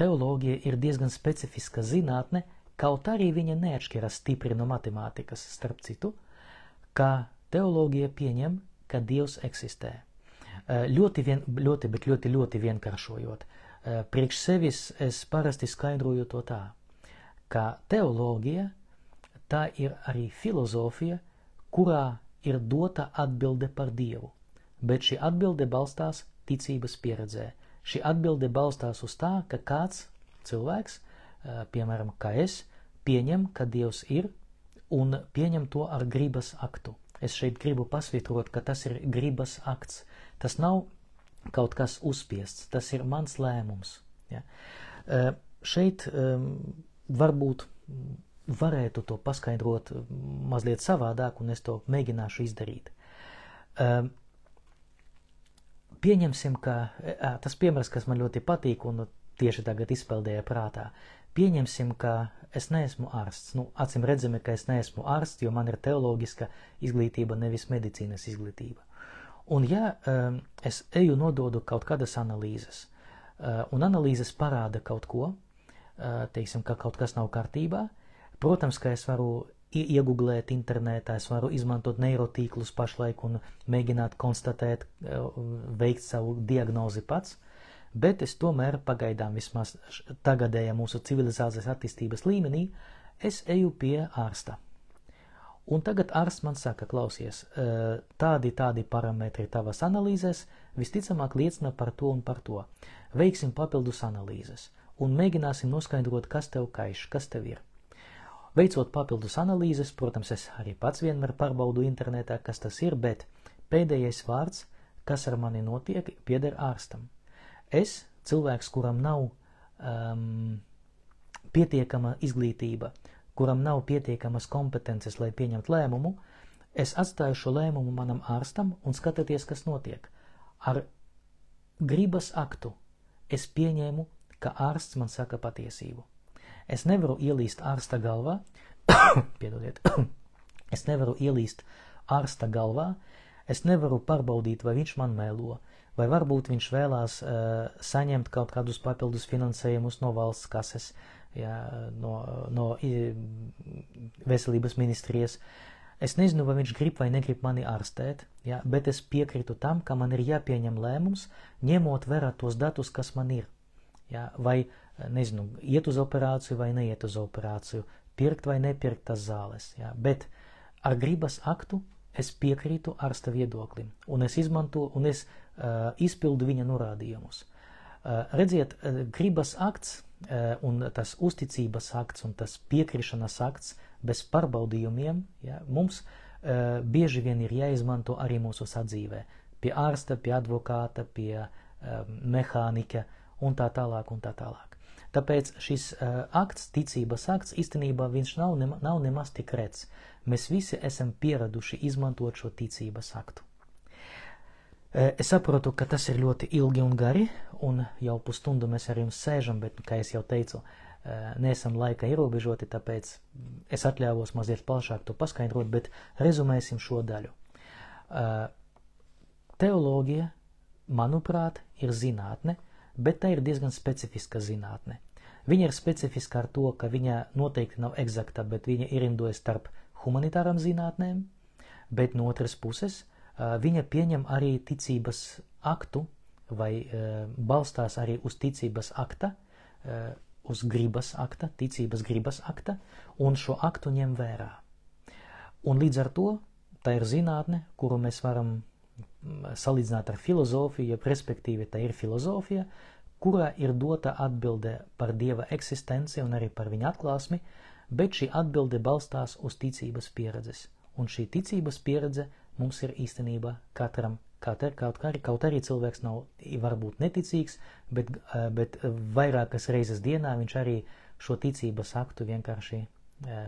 teoloģija ir diezgan specifiska zinātne, kaut arī viņa neatšķiras stipri no matemātikas, starp citu, ka teoloģija pieņem, ka Dievs eksistē. Eh, ļoti, vien, ļoti, bet ļoti, ļoti vienkāršojot. Eh, priekš sevis es parasti skaidroju to tā, ka teoloģija tā ir arī filozofija, kurā ir dota atbilde par Dievu, bet šī atbilde balstās ticības pieredzē. Šī atbilde balstās uz tā, ka kāds cilvēks, eh, piemēram, kā es, pieņem, ka Dievs ir un pieņem to ar gribas aktu. Es šeit gribu pasvītrot, ka tas ir gribas akts. Tas nav kaut kas uzspiests, tas ir mans lēmums. Ja. Šeit varbūt varētu to paskaidrot mazliet savādāk, un es to mēģināšu izdarīt. Pieņemsim, ka tas piemērs, kas man ļoti patīk un tieši tagad izpeldēja prātā, pieņemsim, ka es neesmu ārsts. Nu, acīm redzami, ka es neesmu ārsts, jo man ir teoloģiska izglītība, nevis medicīnas izglītība. Un ja um, es eju nododu kaut kādas analīzes, uh, un analīzes parāda kaut ko, uh, teiksim, ka kaut kas nav kārtībā, protams, ka es varu iegooglēt internetā, es varu izmantot neirotīklus pašlaik un mēģināt konstatēt, uh, veikt savu diagnozi pats, bet es tomēr pagaidām vismaz tagadējā mūsu civilizācijas attīstības līmenī, es eju pie ārsta. Un tagad ārsts man saka, klausies, tādi, tādi parametri tavas analīzēs visticamāk liecina par to un par to. Veiksim papildus analīzes un mēģināsim noskaidrot, kas tev kaiš, kas tev ir. Veicot papildus analīzes, protams, es arī pats vienmēr pārbaudu internetā, kas tas ir, bet pēdējais vārds, kas ar mani notiek, pieder ārstam. Es, cilvēks, kuram nav um, pietiekama izglītība, kuram nav pietiekamas kompetences, lai pieņemtu lēmumu, es atstāju šo lēmumu manam ārstam un skatieties, kas notiek. Ar gribas aktu es pieņēmu, ka ārsts man saka patiesību. Es nevaru ielīst ārsta galvā, piedodiet, es nevaru ielīst ārsta galvā, es nevaru pārbaudīt, vai viņš man mēlo, vai varbūt viņš vēlās uh, saņemt kaut kādus papildus finansējumus no valsts kases, ja, no, no veselības ministrijas. Es nezinu, vai viņš grib vai negrib mani ārstēt, ja, bet es piekrītu tam, ka man ir jāpieņem lēmums, ņemot vērā tos datus, kas man ir. Ja, vai, nezinu, iet uz operāciju vai neiet uz operāciju, pirkt vai nepirkt tas zāles. Ja, bet ar gribas aktu es piekrītu ārsta viedoklim, un es izmanto, un es izpildu viņa norādījumus. Uh, redziet, uh, gribas akts un tas uzticības akts un tas piekrišanas akts bez pārbaudījumiem, ja, mums bieži vien ir jāizmanto arī mūsu sadzīvē. Pie ārsta, pie advokāta, pie mehānika un tā tālāk un tā tālāk. Tāpēc šis akts, ticības akts, īstenībā viņš nav, nav nemaz tik rets. Mēs visi esam pieraduši izmantot šo ticības aktu. Uh, es saprotu, ka tas ir ļoti ilgi un gari, un jau pusstundu mēs ar jums sēžam, bet, kā jau teicu, uh, neesam laika ierobežoti, tāpēc es atļāvos mazliet plašāk to paskaidrot, bet rezumēsim šo daļu. Uh, teoloģija, manuprāt, ir zinātne, bet tā ir diezgan specifiska zinātne. Viņa ir specifiska ar to, ka viņa noteikti nav eksakta, bet viņa ierindojas starp humanitārām zinātnēm, bet no otras puses viņa pieņem arī ticības aktu vai balstās arī uz ticības akta, uz gribas akta, ticības gribas akta, un šo aktu ņem vērā. Un līdz ar to tā ir zinātne, kuru mēs varam salīdzināt ar filozofiju, ja respektīvi tā ir filozofija, kurā ir dota atbilde par Dieva eksistenci un arī par viņa atklāsmi, bet šī atbilde balstās uz ticības pieredzes. Un šī ticības pieredze mums ir īstenībā katram, kaut, ar, kaut, arī, kaut arī cilvēks nav varbūt neticīgs, bet, bet vairākas reizes dienā viņš arī šo ticības aktu vienkārši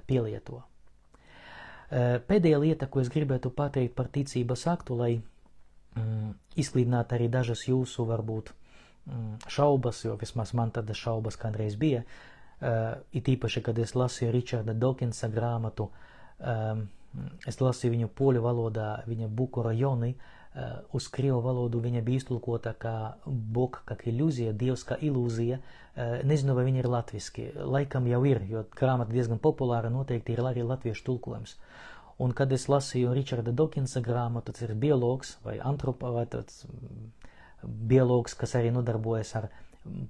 pielieto. Pēdējā lieta, ko es gribētu pateikt par ticības aktu, lai mm, izklīdinātu arī dažas jūsu varbūt Mm, šaubas, jo vismaz man tādas šaubas kādreiz bija. Uh, it īpaši, kad es lasīju Richarda Dawkinsa grāmatu, um, es lasīju viņu poļu valodā, viņa buku rajoni, uh, uz krievu valodu viņa bija iztulkota kā Bog, kā ilūzija, Dievs kā ilūzija. Uh, nezinu, vai viņa ir latviski. Laikam jau ir, jo grāmata diezgan populāra, noteikti ir arī latviešu tulkojums. Un kad es lasīju Richarda Dawkinsa grāmatu, tas ir biologs vai vai tāds biologs, kas arī nodarbojas ar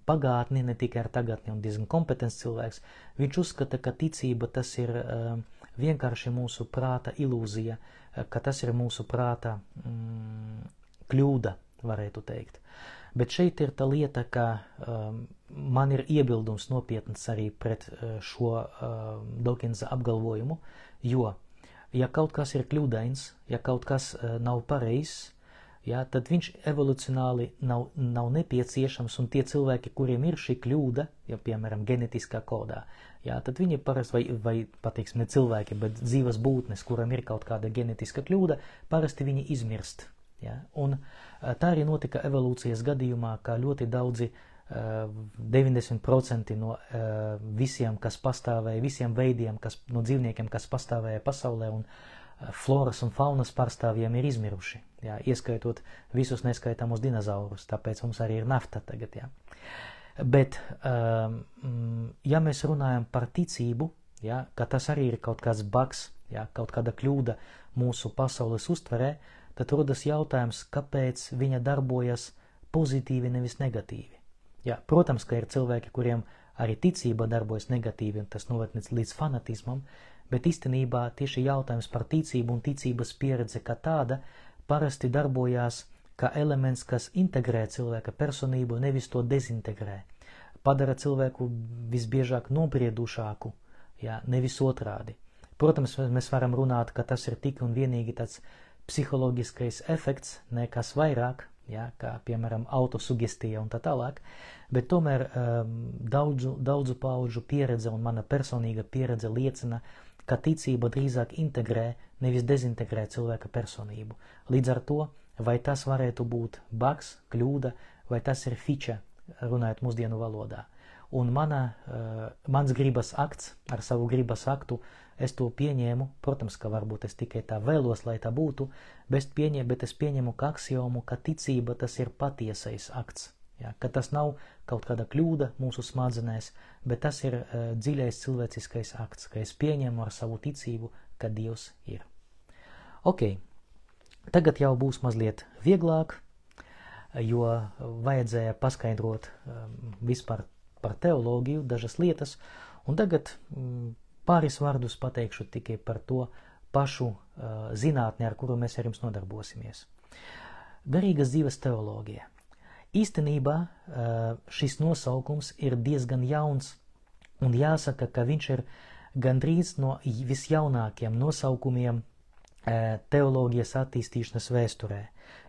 pagātni, ne tikai ar tagadni un diezgan kompetents cilvēks, viņš uzskata, ka ticība tas ir uh, vienkārši mūsu prāta ilūzija, ka tas ir mūsu prāta mm, kļūda, varētu teikt. Bet šeit ir tā lieta, ka um, man ir iebildums nopietns arī pret uh, šo uh, Dawkinsa apgalvojumu, jo, ja kaut kas ir kļūdains, ja kaut kas uh, nav pareizs, ja, tad viņš evolucionāli nav, nav nepieciešams, un tie cilvēki, kuriem ir šī kļūda, ja, piemēram, genetiskā kodā, ja, tad viņi parasti, vai, vai pateiksim, ne cilvēki, bet dzīves būtnes, kuram ir kaut kāda genetiska kļūda, parasti viņi izmirst. Ja, un tā arī notika evolūcijas gadījumā, kā ļoti daudzi 90% no visiem, kas pastāvēja, visiem veidiem, kas, no dzīvniekiem, kas pastāvēja pasaulē un uh, floras un faunas pārstāvjiem ir izmiruši, jā, ieskaitot visus neskaitāmus dinozaurus, tāpēc mums arī ir nafta tagad. Jā. Bet, um, ja mēs runājam par ticību, jā, ka tas arī ir kaut kāds baks, jā, kaut kāda kļūda mūsu pasaules uztverē, tad rodas jautājums, kāpēc viņa darbojas pozitīvi, nevis negatīvi. Jā, protams, ka ir cilvēki, kuriem arī ticība darbojas negatīvi, un tas noved līdz fanatismam, bet īstenībā tieši jautājums par ticību un ticības pieredze kā tāda parasti darbojās kā elements, kas integrē cilvēka personību, nevis to dezintegrē. Padara cilvēku visbiežāk nobriedušāku, jā, nevis otrādi. Protams, mēs varam runāt, ka tas ir tik un vienīgi tāds psiholoģiskais efekts, nekas vairāk, ja, kā piemēram autosugestija un tā tālāk, bet tomēr um, daudzu, daudzu pauģu pieredze un mana personīga pieredze liecina, ka ticība drīzāk integrē, nevis dezintegrē cilvēka personību. Līdz ar to, vai tas varētu būt baks, kļūda, vai tas ir fiča, runājot mūsdienu valodā. un mana, mans gribas akts ar savu gribas aktu, es to pieņēmu, protams, ka varbūt es tikai tā vēlos, lai tā būtu, bet, pieņem, bet es pieņemu kā aksiomu, ka ticība tas ir patiesais akts. Ja, ka tas nav kaut kāda kļūda mūsu smadzenēs, bet tas ir uh, dziļais cilvēciskais akts, ka es pieņemu ar savu ticību, ka Dievs ir. Ok, tagad jau būs mazliet vieglāk, jo vajadzēja paskaidrot um, vispār par teoloģiju dažas lietas, un tagad um, pāris vārdus pateikšu tikai par to pašu uh, zinātni, ar kuru mēs ar jums nodarbosimies. Garīgas dzīves teoloģija. Īstenībā šis nosaukums ir diezgan jauns, un jāsaka, ka viņš ir gandrīz no visjaunākiem nosaukumiem teoloģijas attīstīšanas vēsturē,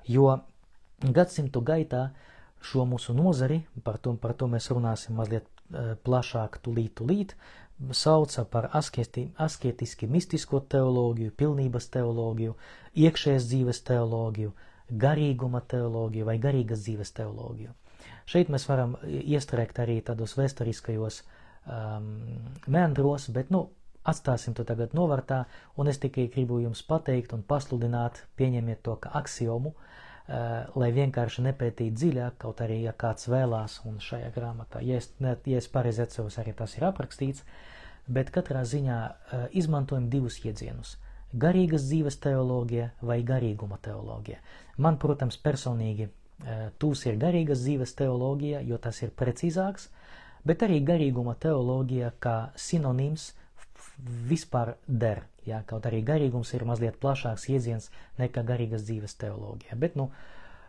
jo gadsimtu gaitā šo mūsu nozari, par to, par to mēs runāsim mazliet plašāk tulīt, tulīt, sauca par asketi, asketiski mistisko teoloģiju, pilnības teoloģiju, iekšējas dzīves teoloģiju, garīguma teoloģiju vai garīgas dzīves teoloģiju. Šeit mēs varam iestrēgt arī tādos vēsturiskajos um, meandros, bet, nu, atstāsim to tagad novārtā, un es tikai gribu jums pateikt un pasludināt, pieņemiet to kā aksiomu, uh, lai vienkārši nepētītu dziļāk, kaut arī, ja kāds vēlās, un šajā grāmatā, ja es, ne, ja es pareizi atceros, arī tas ir aprakstīts, bet katrā ziņā uh, izmantojam divus iedzienus – garīgas dzīves teoloģija vai garīguma teoloģija. Man, protams, personīgi tūs ir garīgas dzīves teoloģija, jo tas ir precīzāks, bet arī garīguma teoloģija kā sinonīms vispār der. Jā, kaut arī garīgums ir mazliet plašāks iedziens nekā garīgas dzīves teoloģija. Bet, nu,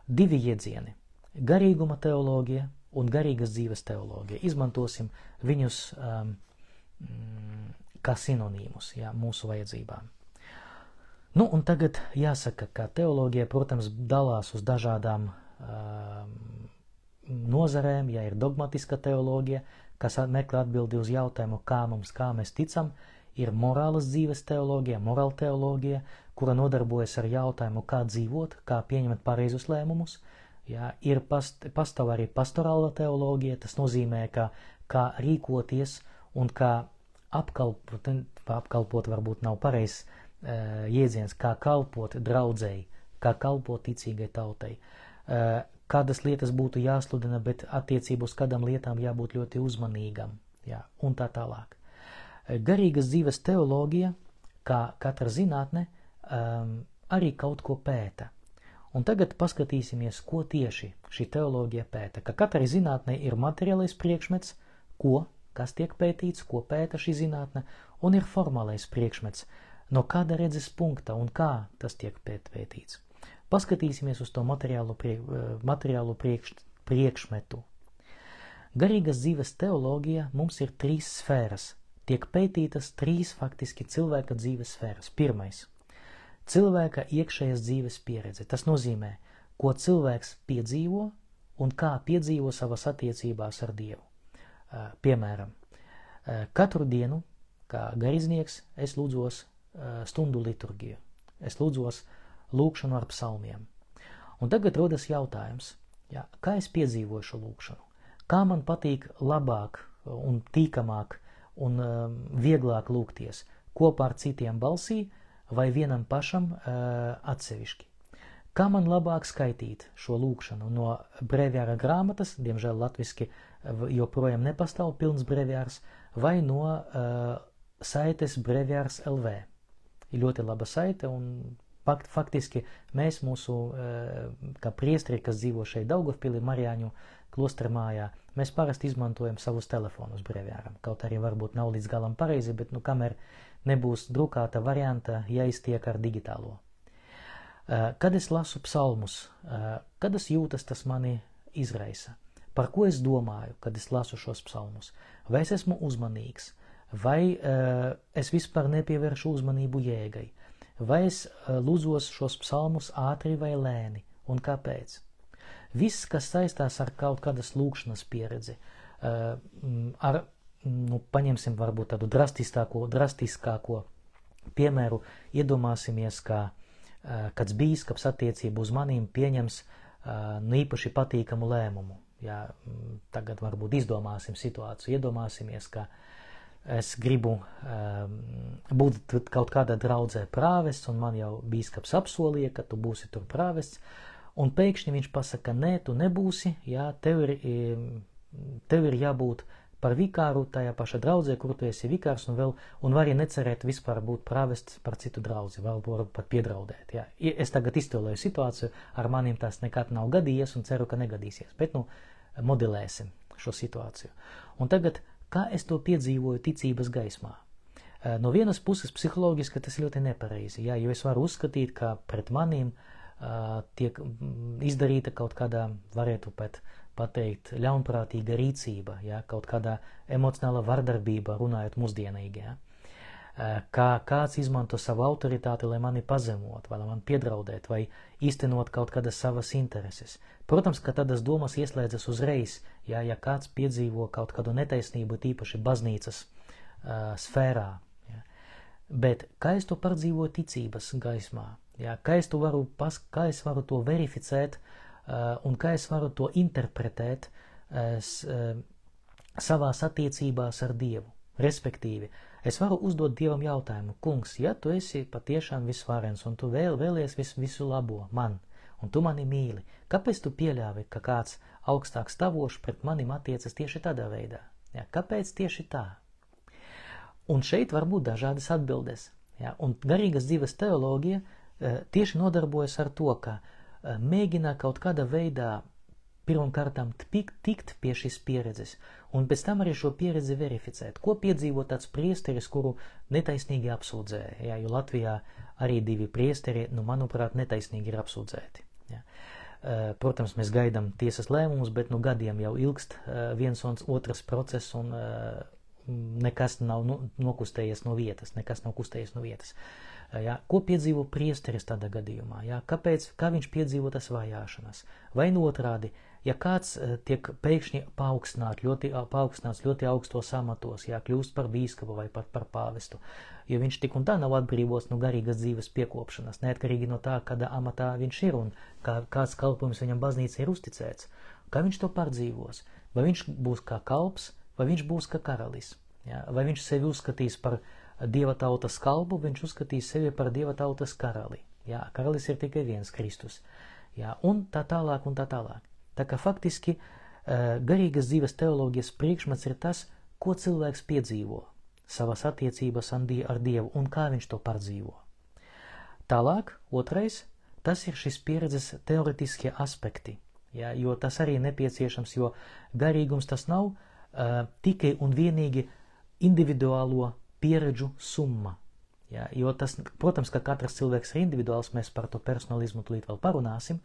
divi iedzieni - garīguma teoloģija un garīgas dzīves teoloģija. Izmantosim viņus um, kā sinonīmus jā, mūsu vajadzībām. Nu, un tagad jāsaka, ka teoloģija, protams, dalās uz dažādām uh, nozarēm, ja ir dogmatiska teoloģija, kas meklē atbildi uz jautājumu, kā mums, kā mēs ticam, ir morālas dzīves teoloģija, morāla teoloģija, kura nodarbojas ar jautājumu, kā dzīvot, kā pieņemt pareizus lēmumus. Jā, ir past, pastāv arī pastorāla teoloģija, tas nozīmē, ka, kā rīkoties un kā apkalpot, apkalpot varbūt nav pareizs jēdziens, kā kalpot draudzēji, kā kalpot ticīgai tautai, kādas lietas būtu jāsludina, bet attiecību uz kādām lietām jābūt ļoti uzmanīgam, jā, un tā tālāk. Garīgas dzīves teoloģija, kā katra zinātne, arī kaut ko pēta. Un tagad paskatīsimies, ko tieši šī teoloģija pēta. Ka katrai zinātnē ir materiālais priekšmets, ko, kas tiek pētīts, ko pēta šī zinātne, un ir formālais priekšmets, no kāda redzes punkta un kā tas tiek pētīts. Paskatīsimies uz to materiālo, prie, eh, materiālo priekš, priekšmetu. Garīgas dzīves teoloģija mums ir trīs sfēras. Tiek pētītas trīs faktiski cilvēka dzīves sfēras. Pirmais - cilvēka iekšējās dzīves pieredze. Tas nozīmē, ko cilvēks piedzīvo un kā piedzīvo savas attiecībās ar Dievu. Eh, piemēram, eh, katru dienu, kā garīdznieks, es lūdzos stundu liturgiju. Es lūdzos lūkšanu ar psalmiem. Un tagad rodas jautājums, jā, kā es piedzīvoju šo lūkšanu? Kā man patīk labāk un tīkamāk un um, vieglāk lūgties kopā ar citiem balsī vai vienam pašam uh, atsevišķi? Kā man labāk skaitīt šo lūkšanu no brīvjāra grāmatas, diemžēl latviski joprojām nepastāv pilns brīvjārs, vai no uh, saites brīvjārs LV? Ir ļoti laba saite. Faktiski mēs mūsu, kā priesteri, kas dzīvo šeit Daugavpilī, Marijāņu klostra mājā, mēs parasti izmantojam savus telefonus brīvjāram. Kaut arī varbūt nav līdz galam pareizi, bet nu kamēr nebūs drukāta varianta, jāiztiek ar digitālo. Eh, kad es lasu psalmus, eh, kad es jūtas, tas mani izraisa. Par ko es domāju, kad es lasu šos psalmus? Vai es esmu uzmanīgs? Vai uh, es vispār nepievēršu uzmanību jēgai, vai es uh, lūdzos šos psalmus ātri vai lēni, un kāpēc. Viss, kas saistās ar kaut kādas lūkšanas pieredzi, uh, ar, nu, paņemsim varbūt tādu drastiskāko, drastiskāko piemēru, iedomāsimies, ka uh, kāds bīskaps attiecību uz manīm pieņems uh, nu īpaši patīkamu lēmumu. Jā, tagad varbūt izdomāsim situāciju, iedomāsimies, ka es gribu um, būt kaut kādā draudzē prāvests, un man jau bīskaps apsolīja, ka tu būsi tur prāvests, un pēkšņi viņš pasaka, nē, tu nebūsi, jā, tev ir, tev ir jābūt par vikāru tajā pašā draudzē, kur tu esi vikārs, un vēl, un vari necerēt vispār būt pravests par citu draudzi, varbūt pat piedraudēt. Jā. Es tagad iztēloju situāciju, ar maniem tas nekad nav gadījies, un ceru, ka negadīsies, bet, nu, modelēsim šo situāciju. Un tagad, kā es to piedzīvoju ticības gaismā? Eh, no vienas puses, psiholoģiski tas ļoti nepareizi, jā, jo es varu uzskatīt, ka pret maniem uh, tiek izdarīta kaut kādā, varētu pat pateikt, ļaunprātīga rīcība, ja, kaut kādā emocionāla vardarbība, runājot mūsdienīgi. Ja. Kā kāds izmanto savu autoritāti, lai mani pazemot, vai lai man piedraudēt, vai īstenot kaut kādas savas intereses. Protams, ka tādas domas ieslēdzas uzreiz, ja, ja kāds piedzīvo kaut kādu netaisnību, tīpaši baznīcas uh, sfērā. Ja. Bet kā es to pārdzīvoju ticības gaismā? Ja, kā, es varu, pas, kā es varu to verificēt uh, Eh, un kā es varu to interpretēt es, eh, savās attiecībās ar Dievu. Respektīvi, es varu uzdot Dievam jautājumu, kungs, ja tu esi patiešām visvarens un tu vēl vēlies vis, visu labo man, un tu mani mīli, kāpēc tu pieļāvi, ka kāds augstāks tavošs pret manim attiecas tieši tādā veidā? Ja, kāpēc tieši tā? Un šeit var būt dažādas atbildes. Ja, un garīgas dzīves teoloģija e, tieši nodarbojas ar to, ka Eh, mēģina kaut kādā veidā pirmkārtām tikt pie šīs pieredzes, un pēc tam arī šo pieredzi verificēt. Ko piedzīvo tāds priesteris, kuru netaisnīgi apsūdzēja? Jā, jo Latvijā arī divi priesteri, nu, manuprāt, netaisnīgi ir apsūdzēti. Jā. Eh, protams, mēs gaidām tiesas lēmumus, bet nu gadiem jau ilgst eh, viens un otrs process, un nekas nav nu, nokustējies no vietas, nekas nav kustējies no vietas. Uh, Ja, ko piedzīvo priesteris tādā gadījumā? Ja, kāpēc, kā viņš piedzīvo tas vajāšanas? Vai no otrādi, ja kāds tiek pēkšņi paaugstināt, ļoti, paaugstināts ļoti augstos amatos, ja kļūst par bīskapu vai pat par pāvestu, jo viņš tik un tā nav atbrīvots no garīgas dzīves piekopšanas, neatkarīgi no tā, kādā amatā viņš ir un kā, kāds kalpojums viņam baznīca ir uzticēts. Kā viņš to pārdzīvos? Vai viņš būs kā kalps, vai viņš būs kā karalis? Ja? Vai viņš sevi uzskatīs par dieva tautas kalbu, viņš uzskatīs sevi par dieva tautas karali. Jā, karalis ir tikai viens Kristus. Jā, un tā tālāk, un tā tālāk. Tā kā faktiski garīgas dzīves teoloģijas priekšmets ir tas, ko cilvēks piedzīvo savas attiecības ar Dievu un kā viņš to pārdzīvo. Tālāk, otrais, tas ir šis pieredzes teoretiskie aspekti, jā, jo tas arī nepieciešams, jo garīgums tas nav uh, tikai un vienīgi individuālo pieredžu summa. Ja, jo tas, protams, ka katrs cilvēks ir individuāls, mēs par to personalismu tūlīt vēl parunāsim,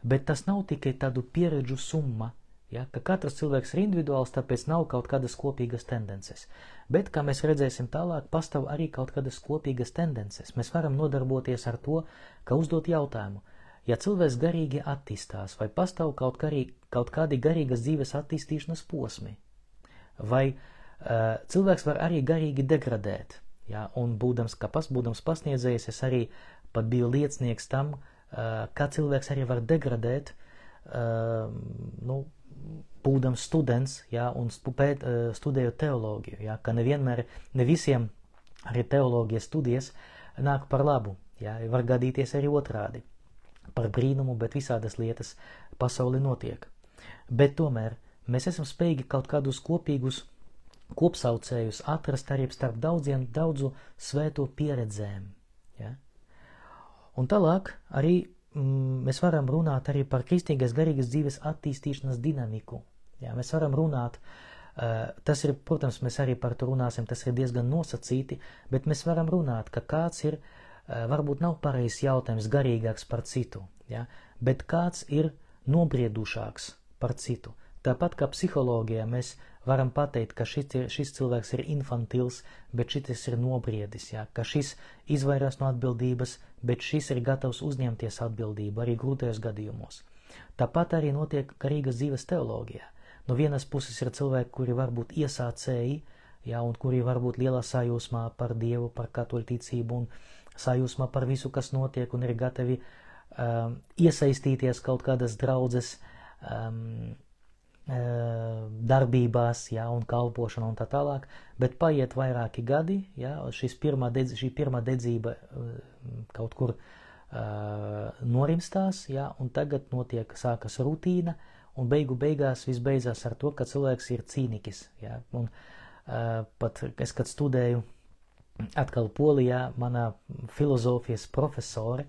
bet tas nav tikai tādu pieredžu summa, ja, ka katrs cilvēks ir individuāls, tāpēc nav kaut kādas kopīgas tendences. Bet, kā mēs redzēsim tālāk, pastāv arī kaut kādas kopīgas tendences. Mēs varam nodarboties ar to, ka uzdot jautājumu, ja cilvēks garīgi attīstās, vai pastāv kaut, karī, kaut kādi garīgas dzīves attīstīšanas posmi, vai uh, cilvēks var arī garīgi degradēt. Ja, un būdams, pas, būdams pasniedzējs, es arī pat biju liecinieks tam, kā cilvēks arī var degradēt, nu, būdams students, ja, un pēt, studējot teoloģiju, ja, ka nevienmēr, ne visiem arī teoloģijas studijas nāk par labu, ja, var gadīties arī otrādi, par brīnumu, bet visādas lietas pasauli notiek. Bet tomēr mēs esam spējīgi kaut kādus kopīgus kopsaucējus atrast arī starp daudziem daudzu svēto pieredzēm. Ja? Un tālāk arī mm, mēs varam runāt arī par kristīgās garīgas dzīves attīstīšanas dinamiku. Ja? Mēs varam runāt, uh, tas ir, protams, mēs arī par to runāsim, tas ir diezgan nosacīti, bet mēs varam runāt, ka kāds ir, uh, varbūt nav pareizs jautājums garīgāks par citu, ja? bet kāds ir nobriedušāks par citu. Tāpat kā psiholoģijā mēs varam pateikt, ka šis, šis cilvēks ir infantils, bet šis ir nobriedis, ja? ka šis izvairās no atbildības, bet šis ir gatavs uzņemties atbildību arī grūtajos gadījumos. Tāpat arī notiek garīgas dzīves teoloģijā. No vienas puses ir cilvēki, kuri varbūt iesācēji, ja, un kuri varbūt lielā sajūsmā par Dievu, par katoļu ticību un sajūsmā par visu, kas notiek, un ir gatavi um, iesaistīties kaut kādas draudzes um, darbībās, jā, un kalpošana un tā tālāk, bet paiet vairāki gadi, jā, šis pirmā dedz, šī pirmā dedzība kaut kur uh, norimstās, jā, un tagad notiek, sākas rutīna, un beigu beigās viss beidzās ar to, ka cilvēks ir cīnikis, jā, un uh, pat es, kad studēju atkal Polijā, manā filozofijas profesore,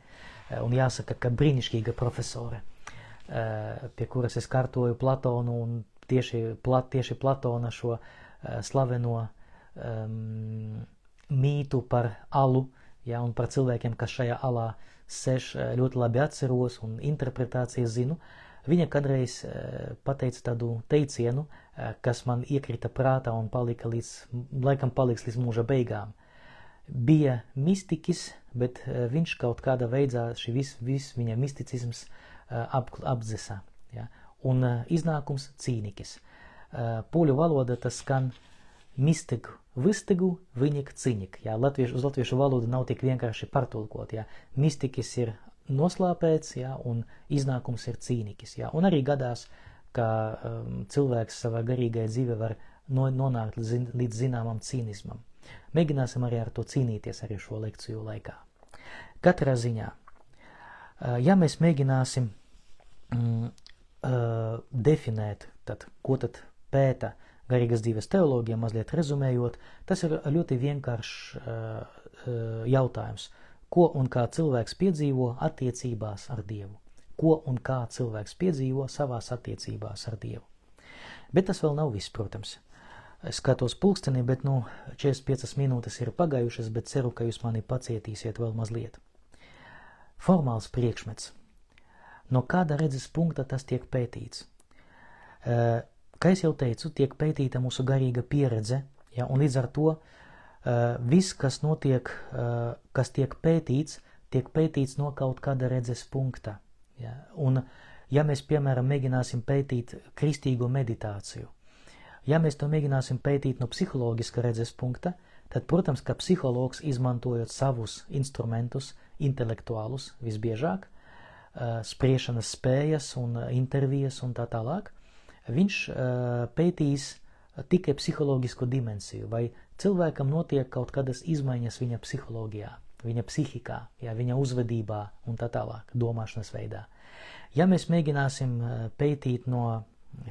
un jāsaka, ka brīnišķīga profesore, pie kuras es kārtoju Platonu un tieši, plat, tieši Platona šo eh, slaveno um, mītu par alu, ja, un par cilvēkiem, kas šajā alā sēž, eh, ļoti labi atceros un interpretācijas zinu. Viņa kādreiz pateica tādu teicienu, kas man iekrita prātā un palika līdz, laikam paliks līdz mūža beigām. Bija mistiķis, bet viņš kaut kādā veidā, šī vis, vis viņa misticisms uh, ap, apdzesā. Ja? Un iznākums cīnikis. Poļu valoda tas skan mistiku, vistigu, viņik, cinik. Ja? Latviešu, uz latviešu valodu nav tik vienkārši pārtulkot. Ja? Mistikis ir noslāpēts, ja? un iznākums ir cīnikis. Ja? Un arī gadās, ka um, cilvēks savā garīgajā dzīvē var no, nonākt līdz, līdz zināmam cīnismam. Mēģināsim arī ar to cīnīties arī šo lekciju laikā. Katrā ziņā Ja mēs mēģināsim mm, definēt, tad, ko tad pēta garīgas dzīves teoloģija, mazliet rezumējot, tas ir ļoti vienkāršs jautājums. Ko un kā cilvēks piedzīvo attiecībās ar Dievu? Ko un kā cilvēks piedzīvo savās attiecībās ar Dievu? Bet tas vēl nav viss, protams. Es skatos pulksteni, bet nu 45 minūtes ir pagājušas, bet ceru, ka jūs mani pacietīsiet vēl mazliet. Formāls priekšmets. No kāda redzes punkta tas tiek pētīts? Kā jau teicu, tiek pētīta mūsu garīga pieredze, ja, un līdz ar to viss, kas notiek, kas tiek pētīts, tiek pētīts no kaut kāda redzes punkta. Ja, un, ja mēs, piemēram, mēģināsim pētīt kristīgo meditāciju, ja mēs to mēģināsim pētīt no psiholoģiska redzes punkta, tad, protams, ka psihologs izmantojot savus instrumentus, intelektuālus visbiežāk, spriešanas spējas un intervijas un tā tālāk, viņš pētīs tikai psiholoģisku dimensiju, vai cilvēkam notiek kaut kādas izmaiņas viņa psiholoģijā, viņa psihikā, ja, viņa uzvedībā un tā tālāk, domāšanas veidā. Ja mēs mēģināsim pētīt no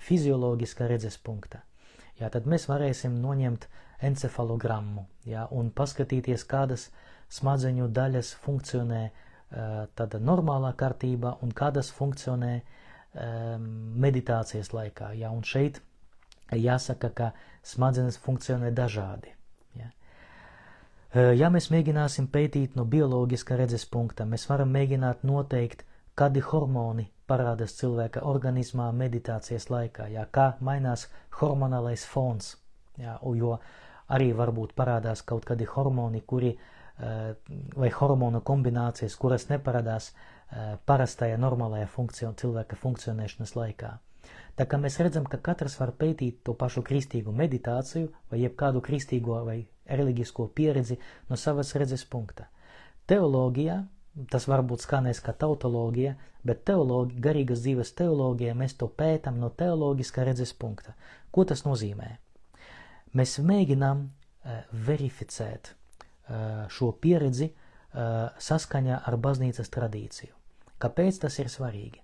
fizioloģiska redzes punkta, ja, tad mēs varēsim noņemt encefalogrammu ja, un paskatīties, kādas smadzeņu daļas funkcionē tāda normālā kārtībā un kādas funkcionē meditācijas laikā. Ja? Un šeit jāsaka, ka smadzenes funkcionē dažādi. Ja? ja mēs mēģināsim pētīt no bioloģiska redzes punkta, mēs varam mēģināt noteikt, kādi hormoni parādās cilvēka organismā meditācijas laikā, ja? kā mainās hormonālais fons, ja? jo arī varbūt parādās kaut kādi hormoni, kuri Eh, vai hormonu kombinācijas, kuras neparādās eh, parastajā normālajā funkcion, cilvēka funkcionēšanas laikā. Tā kā mēs redzam, ka katrs var pētīt to pašu kristīgo meditāciju vai jebkādu kristīgo vai reliģisko pieredzi no savas redzes punkta. Teoloģijā, tas varbūt skanēs kā tautoloģija, bet teologi, garīgas dzīves teoloģija mēs to pētam no teoloģiskā redzes punkta. Ko tas nozīmē? Mēs mēģinām uh, verificēt šo pieredzi saskaņā ar baznīcas tradīciju. Kāpēc tas ir svarīgi?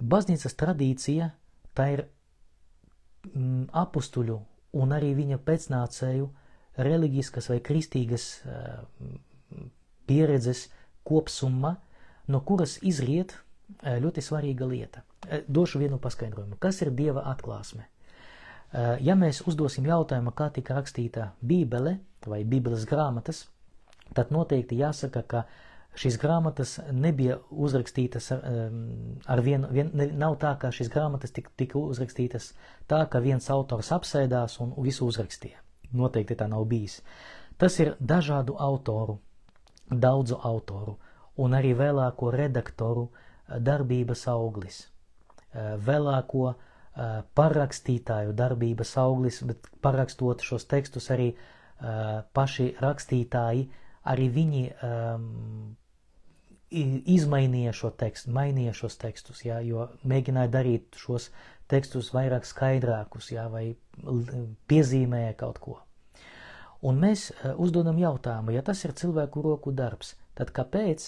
Baznīcas tradīcija tā ir mm, apustuļu un arī viņa pēcnācēju reliģiskas vai kristīgas pieredzes kopsumma, no kuras izriet ļoti svarīga lieta. Došu vienu paskaidrojumu. Kas ir Dieva atklāsme? Ja mēs uzdosim jautājumu, kā tika rakstīta Bībele, vai Bībeles grāmatas, tad noteikti jāsaka, ka šīs grāmatas nebija uzrakstītas ar, ar vienu, vien, ne, nav tā, ka šīs grāmatas tika, tika uzrakstītas tā, ka viens autors apsēdās un visu uzrakstīja. Noteikti tā nav bijis. Tas ir dažādu autoru, daudzu autoru un arī vēlāko redaktoru darbības auglis. Vēlāko parakstītāju darbības auglis, bet parakstot šos tekstus arī uh, paši rakstītāji, arī viņi um, izmainīja šo tekstu, mainīja šos tekstus, jā, jo mēģināja darīt šos tekstus vairāk skaidrākus, jā, vai piezīmēja kaut ko. Un mēs uzdodam jautājumu, ja tas ir cilvēku roku darbs, tad kāpēc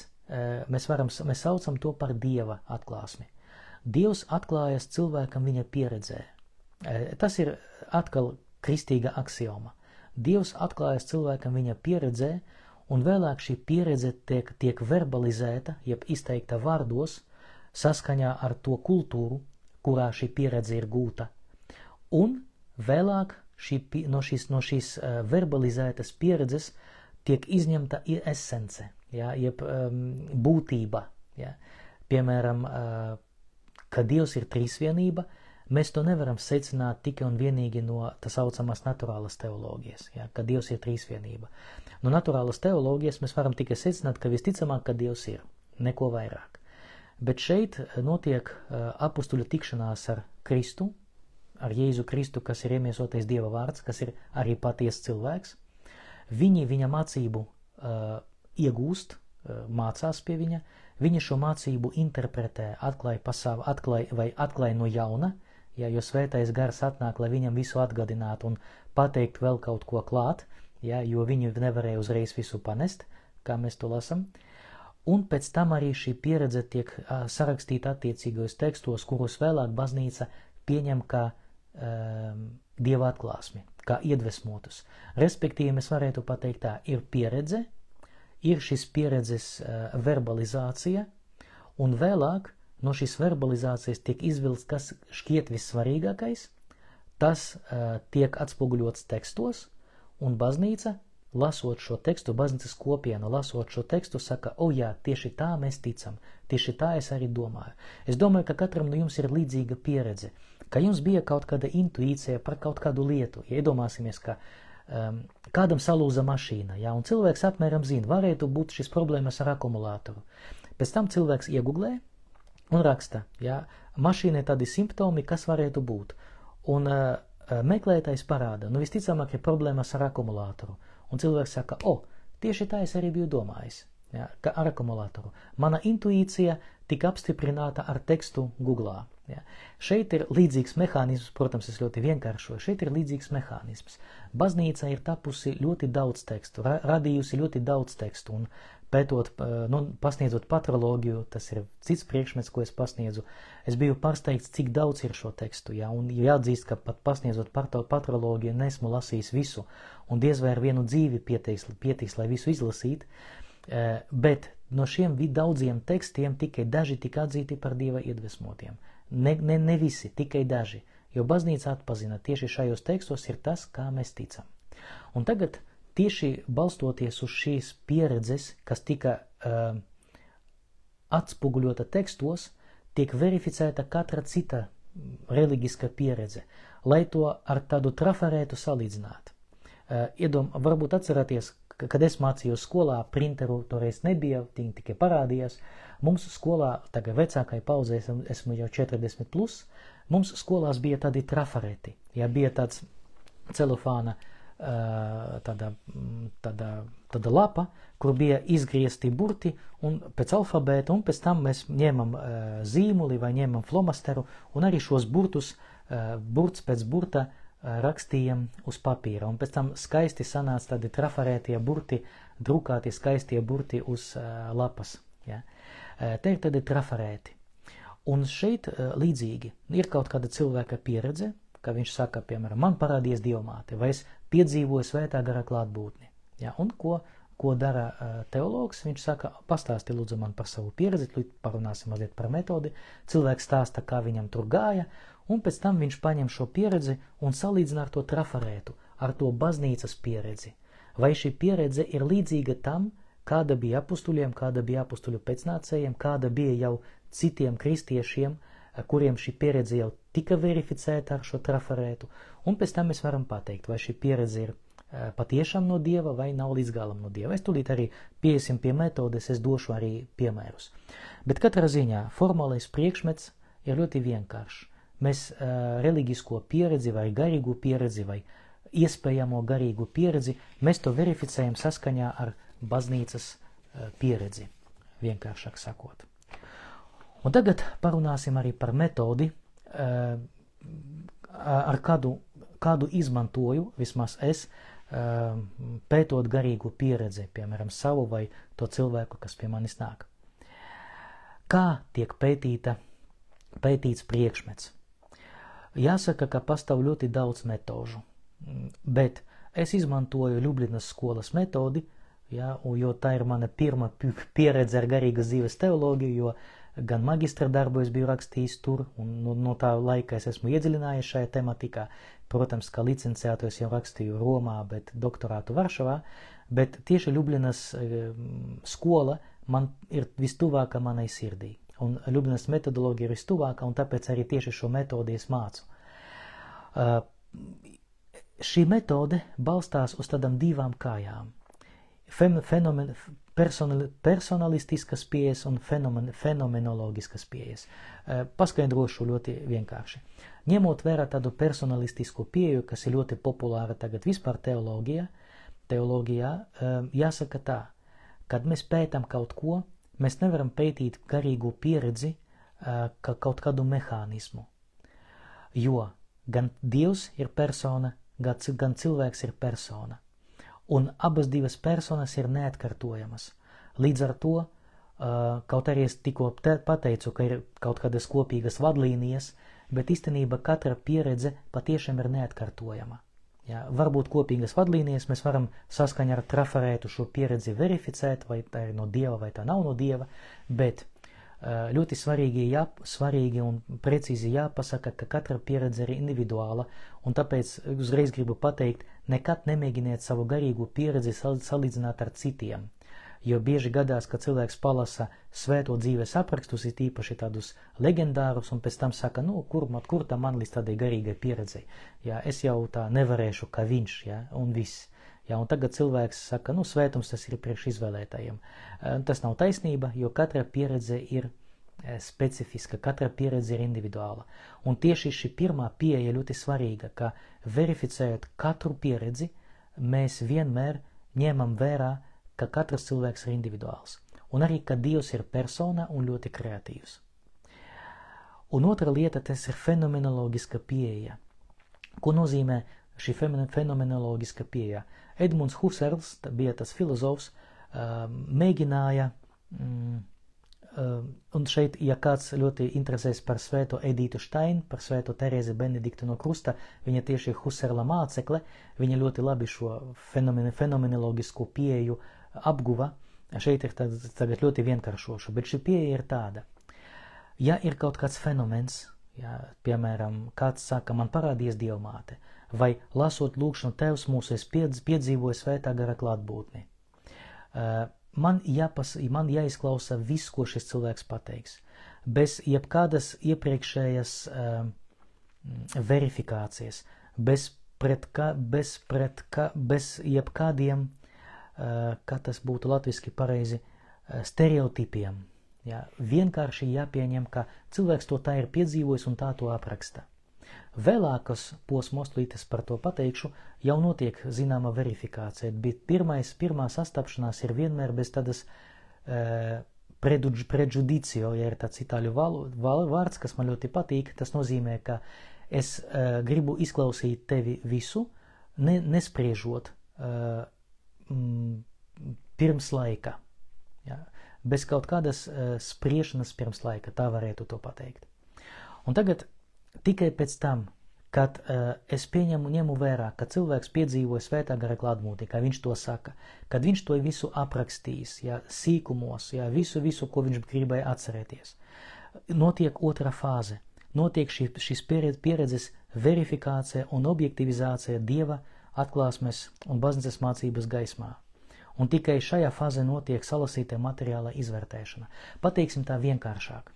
mēs, varam, mēs saucam to par dieva atklāsmi? Dievs atklājas cilvēkam viņa pieredzē. Tas ir atkal kristīga axioma. Dievs atklājas cilvēkam viņa pieredzē, un vēlāk šī pieredze tiek, tiek verbalizēta, jeb izteikta vārdos, saskaņā ar to kultūru, kurā šī pieredze ir gūta. Un vēlāk šī, no šīs, no šīs uh, verbalizētas pieredzes tiek izņemta esence, ja, jeb um, būtība. Ja. Piemēram, uh, ka Dievs ir trīsvienība, uh, Mēs to nevaram secināt tikai un vienīgi no tā saucamās naturālas teoloģijas, ja, ka Dievs ir trīsvienība. No naturālas teoloģijas mēs varam tikai secināt, ka visticamāk, ka Dievs ir, neko vairāk. Bet šeit notiek uh, apustuļu tikšanās ar Kristu, ar Jēzu Kristu, kas ir iemiesotais Dieva vārds, kas ir arī patiesa cilvēks. Viņi viņa mācību uh, iegūst, uh, mācās pie viņa, viņi šo mācību interpretē, atklāja pasauli, atklāja vai atklāja no jauna, ja, jo svētais gars atnāk, lai viņam visu atgādinātu un pateikt vēl kaut ko klāt, ja, jo viņi nevarēja uzreiz visu panest, kā mēs to lasam. Un pēc tam arī šī pieredze tiek uh, sarakstīta attiecīgos tekstos, kurus vēlāk baznīca pieņem kā um, dieva atklāsmi, kā iedvesmotus. Respektīvi, mēs varētu pateikt tā, ir pieredze, ir šis pieredzes uh, verbalizācija, un vēlāk no šīs verbalizācijas tiek izvilkts, kas šķiet vissvarīgākais, tas uh, tiek atspoguļots tekstos, un baznīca, lasot šo tekstu, baznīcas kopiena, lasot šo tekstu, saka, o jā, tieši tā mēs ticam, tieši tā es arī domāju. Es domāju, ka katram no jums ir līdzīga pieredze, ka jums bija kaut kāda intuīcija par kaut kādu lietu. Ja iedomāsimies, ka um, kādam salūza mašīna, ja, un cilvēks apmēram zina, varētu būt šis problēmas ar akumulātoru. Pēc tam cilvēks iegooglē, un raksta, ja, mašīnai tādi simptomi, kas varētu būt. Un uh, meklētājs parāda, nu visticamāk ir problēmas ar akumulātoru. Un cilvēks saka, o, tieši tā es arī biju domājis, ja, ka ar akumulātoru. Mana intuīcija tika apstiprināta ar tekstu Google. Ja. Šeit ir līdzīgs mehānisms, protams, es ļoti vienkāršoju, šeit ir līdzīgs mehānisms. Baznīca ir tapusi ļoti daudz tekstu, ra radījusi ļoti daudz tekstu, un pētot, nu, pasniedzot patroloģiju, tas ir cits priekšmets, ko es pasniedzu. Es biju pārsteigts, cik daudz ir šo tekstu, ja, un jāatzīst, ka pat pasniedzot patroloģiju, nesmu lasījis visu, un diez vai ar vienu dzīvi pietiks, pietiks lai visu izlasītu, bet no šiem daudziem tekstiem tikai daži tika atzīti par Dieva iedvesmotiem. Ne, ne, ne visi, tikai daži, jo baznīca atpazina tieši šajos tekstos ir tas, kā mēs ticam. Un tagad tieši balstoties uz šīs pieredzes, kas tika uh, atspoguļota tekstos, tiek verificēta katra cita reliģiska pieredze, lai to ar tādu trafarētu salīdzinātu. Uh, iedom, varbūt atceraties, ka, kad es mācījos skolā, printeru toreiz nebija, viņi tikai parādījās. Mums skolā, tagad vecākai paudzē, esmu jau 40 plus, mums skolās bija tādi trafareti, ja bija tāds celofāna uh, tāda, tāda, tāda lapa, kur bija izgriezti burti un pēc alfabēta, un pēc tam mēs ņemam zīmuli vai ņemam flomasteru un arī šos burtus, burts pēc burta rakstījam uz papīra. Un pēc tam skaisti sanāca tādi trafarētie burti, drukāti skaistie burti uz lapas. Ja? Te ir tādi trafarēti. Un šeit līdzīgi ir kaut kāda cilvēka pieredze, ka viņš saka, piemēram, man parādījies dievmāte, vai es piedzīvoju svētā gara klātbūtni. Ja, un ko, ko dara uh, teologs? Viņš saka, pastāsti lūdzu man par savu pieredzi, tad parunāsim mazliet par metodi. Cilvēks stāsta, kā viņam tur gāja, un pēc tam viņš paņem šo pieredzi un salīdzina ar to trafarētu, ar to baznīcas pieredzi. Vai šī pieredze ir līdzīga tam, kāda bija apustuļiem, kāda bija apustuļu pēcnācējiem, kāda bija jau citiem kristiešiem, uh, kuriem šī pieredze jau tika verificēta ar šo trafarētu, un pēc tam mēs varam pateikt, vai šī pieredze ir patiešām no Dieva vai nav līdz galam no Dieva. Es tūlīt arī piesim pie metodes, es došu arī piemērus. Bet katrā ziņā formālais priekšmets ir ļoti vienkāršs. Mēs uh, reliģisko pieredzi vai garīgu pieredzi vai iespējamo garīgu pieredzi, mēs to verificējam saskaņā ar baznīcas uh, pieredzi. vienkāršāk sakot. Un tagad parunāsim arī par metodi, ar kādu, kādu izmantoju, vismaz es, pētot garīgu pieredzi, piemēram, savu vai to cilvēku, kas pie manis nāk. Kā tiek pētīta, pētīts priekšmets? Jāsaka, ka pastāv ļoti daudz metožu, bet es izmantoju Ljubljanas skolas metodi, ja, jo tā ir mana pirmā pieredze ar garīgas dzīves teoloģiju, jo gan magistra darbu es biju rakstījis tur, un no, no tā laika es esmu iedziļinājies šajā tematikā. Protams, kā licenciātu es jau rakstīju Romā, bet doktorātu Varšavā, bet tieši Ljubljanas e, skola man ir vistuvāka manai sirdī. Un Ljubljanas metodoloģija ir vistuvākā, un tāpēc arī tieši šo metodi es mācu. Uh, šī metode balstās uz tādām divām kājām fenomen, personali, personalistiskas pieejas un fenomen, fenomenoloģiskas pieejas. Eh, paskaidrošu ļoti vienkārši. Ņemot vērā tādu personalistisku pieeju, kas ir ļoti populāra tagad vispār teoloģijā, teoloģijā eh, jāsaka tā, kad mēs pētam kaut ko, mēs nevaram pētīt garīgu pieredzi eh, kā kaut kādu mehānismu. Jo gan Dievs ir persona, gan cilvēks ir persona un abas divas personas ir neatkartojamas. Līdz ar to, kaut arī es tikko pateicu, ka ir kaut kādas kopīgas vadlīnijas, bet īstenībā katra pieredze patiešām ir neatkartojama. Ja, varbūt kopīgas vadlīnijas mēs varam saskaņā ar trafarētu šo pieredzi verificēt, vai tā ir no dieva, vai tā nav no dieva, bet ļoti svarīgi, jā, svarīgi un precīzi jāpasaka, ka katra pieredze ir individuāla, un tāpēc uzreiz gribu pateikt, nekad nemēģiniet savu garīgo pieredzi salīdzināt ar citiem. Jo bieži gadās, ka cilvēks palasa svēto dzīves aprakstus, ir īpaši tādus leģendārus, un pēc tam saka, nu, kur, kur tam man līdz tādai garīgai pieredzei. Jā, es jau tā nevarēšu, kā viņš, jā, un viss. Jā, un tagad cilvēks saka, nu, svētums tas ir priekš izvēlētajiem. Tas nav taisnība, jo katra pieredze ir specifiska, katra pieredze ir individuāla. Un tieši šī pirmā pieeja ļoti svarīga, ka verificējot katru pieredzi, mēs vienmēr ņemam vērā, ka katrs cilvēks ir individuāls. Un arī, ka Dievs ir persona un ļoti kreatīvs. Un otra lieta, tas ir fenomenoloģiska pieeja. Ko nozīmē šī fenomenoloģiska pieeja? Edmunds Husserls, bija tas filozofs, mēģināja Un šeit, ja kāds ļoti interesēs par svēto Edītu Štainu, par svēto Terēzi Benediktu no Krusta, viņa tieši ir Husserla mācekle, viņa ļoti labi šo fenomeni, fenomenoloģisko pieeju apguva. Šeit ir tagad ļoti vienkāršoša, bet šī pieeja ir tāda. Ja ir kaut kāds fenomens, ja, piemēram, kāds saka, man parādījies dievmāte, vai lasot lūkšanu tevs mūsu, es piedzīvoju svētā gara klātbūtni. Uh, man, jāpas, man jāizklausa viss, ko šis cilvēks pateiks. Bez jebkādas iepriekšējas uh, verifikācijas, bez pret, ka, bez, pret ka, bez jebkādiem, uh, kā tas būtu latviski pareizi, uh, stereotipiem. Jā, vienkārši jāpieņem, ka cilvēks to tā ir piedzīvojis un tā to apraksta. Vēlākos posmos, līdz par to pateikšu, jau notiek zināma verifikācija, bet pirmais, pirmā sastapšanās ir vienmēr bez tādas e, prejudicio, ja ir tāds itāļu val, val, vārds, kas man ļoti patīk, tas nozīmē, ka es e, gribu izklausīt tevi visu, ne, nespriežot e, m, pirms laika. Ja? Bez kaut kādas e, spriešanas pirms laika, tā varētu to pateikt. Un tagad Tikai pēc tam, kad uh, es pieņemu, ņemu vērā, ka cilvēks piedzīvoja svētā gara klātbūtni, kā viņš to saka, kad viņš to visu aprakstīs, ja, sīkumos, ja, visu, visu, ko viņš gribēja atcerēties, notiek otra fāze. Notiek šī, šīs pieredzes verifikācija un objektivizācija Dieva atklāsmes un baznīcas mācības gaismā. Un tikai šajā fāzē notiek salasītā materiāla izvērtēšana. Pateiksim tā vienkāršāk.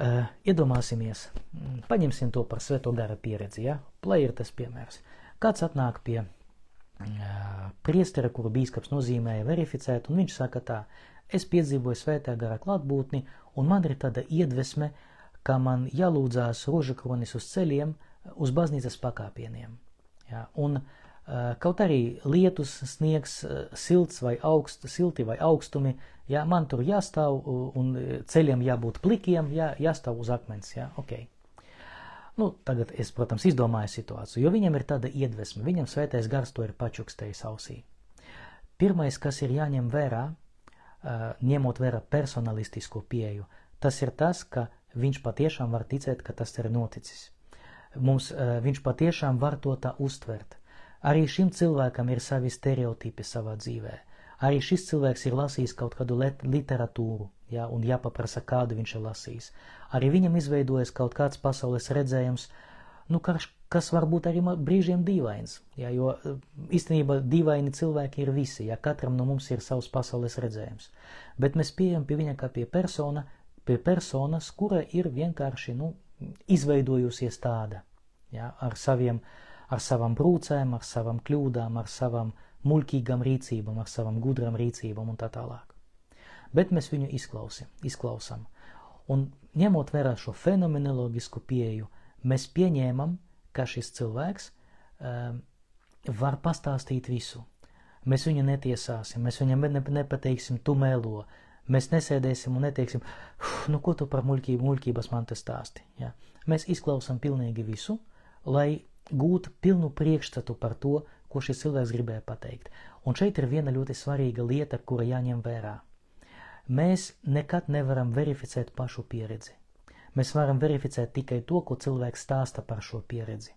Uh, iedomāsimies, mm, paņemsim to par svēto gara pieredzi, ja? Lai ir tas piemērs. Kāds atnāk pie uh, priestera, kuru bīskaps nozīmēja verificēt, un viņš saka tā, es piedzīvoju svētā gara klātbūtni, un man ir tāda iedvesme, ka man jālūdzās rožakronis uz ceļiem, uz baznīcas pakāpieniem. Ja? Un Kaut arī lietus, sniegs, silts vai augsts, silti vai augstumi, jā, man tur jāstāv un ceļiem jābūt plikiem, jā, jāstāv uz akmens, jā, ok. Nu, tagad es, protams, izdomāju situāciju, jo viņam ir tāda iedvesma, viņam svētais gars to ir pačukstējis ausī. Pirmais, kas ir jāņem vērā, ņemot vērā personalistisko pieju, tas ir tas, ka viņš patiešām var ticēt, ka tas ir noticis. Mums viņš patiešām var to tā uztvert. Arī šim cilvēkam ir savi stereotipi savā dzīvē. Arī šis cilvēks ir lasījis kaut kādu literatūru, ja, un jāpaprasa, kādu viņš ir lasījis. Arī viņam izveidojas kaut kāds pasaules redzējums, nu, kas, kas varbūt arī brīžiem dīvains, ja, jo īstenībā dīvaini cilvēki ir visi, ja katram no mums ir savs pasaules redzējums. Bet mēs pieejam pie viņa kā pie persona, pie personas, kura ir vienkārši, nu, izveidojusies tāda, ja, ar saviem uh, ar savām brūcēm, ar savām kļūdām, ar savām muļķīgām rīcībām, ar savām gudrām rīcībām un tā tālāk. Bet mēs viņu izklausim, izklausām. Un ņemot vērā šo fenomenoloģisku pieeju, mēs pieņēmam, ka šis cilvēks um, var pastāstīt visu. Mēs viņu netiesāsim, mēs viņam ne, nepateiksim, tu mēlo. Mēs nesēdēsim un neteiksim, nu, ko tu par muļķību, muļķības man te stāsti. Ja? Mēs izklausām pilnīgi visu, lai gūt pilnu priekšstatu par to, ko šis cilvēks gribēja pateikt. Un šeit ir viena ļoti svarīga lieta, kura jāņem vērā. Mēs nekad nevaram verificēt pašu pieredzi. Mēs varam verificēt tikai to, ko cilvēks stāsta par šo pieredzi.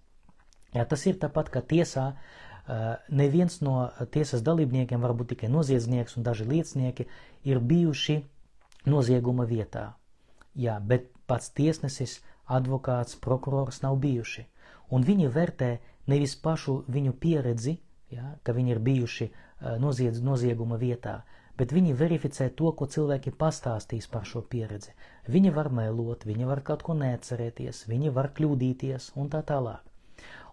Jā, tas ir tāpat, kā tiesā neviens no tiesas dalībniekiem, varbūt tikai noziedznieks un daži liecinieki, ir bijuši nozieguma vietā. Jā, bet pats tiesnesis, advokāts, prokurors nav bijuši un viņi vērtē nevis pašu viņu pieredzi, ja, ka viņi ir bijuši noziedz, nozieguma vietā, bet viņi verificē to, ko cilvēki pastāstīs par šo pieredzi. Viņi var melot, viņi var kaut ko neatcerēties, viņi var kļūdīties un tā tālāk.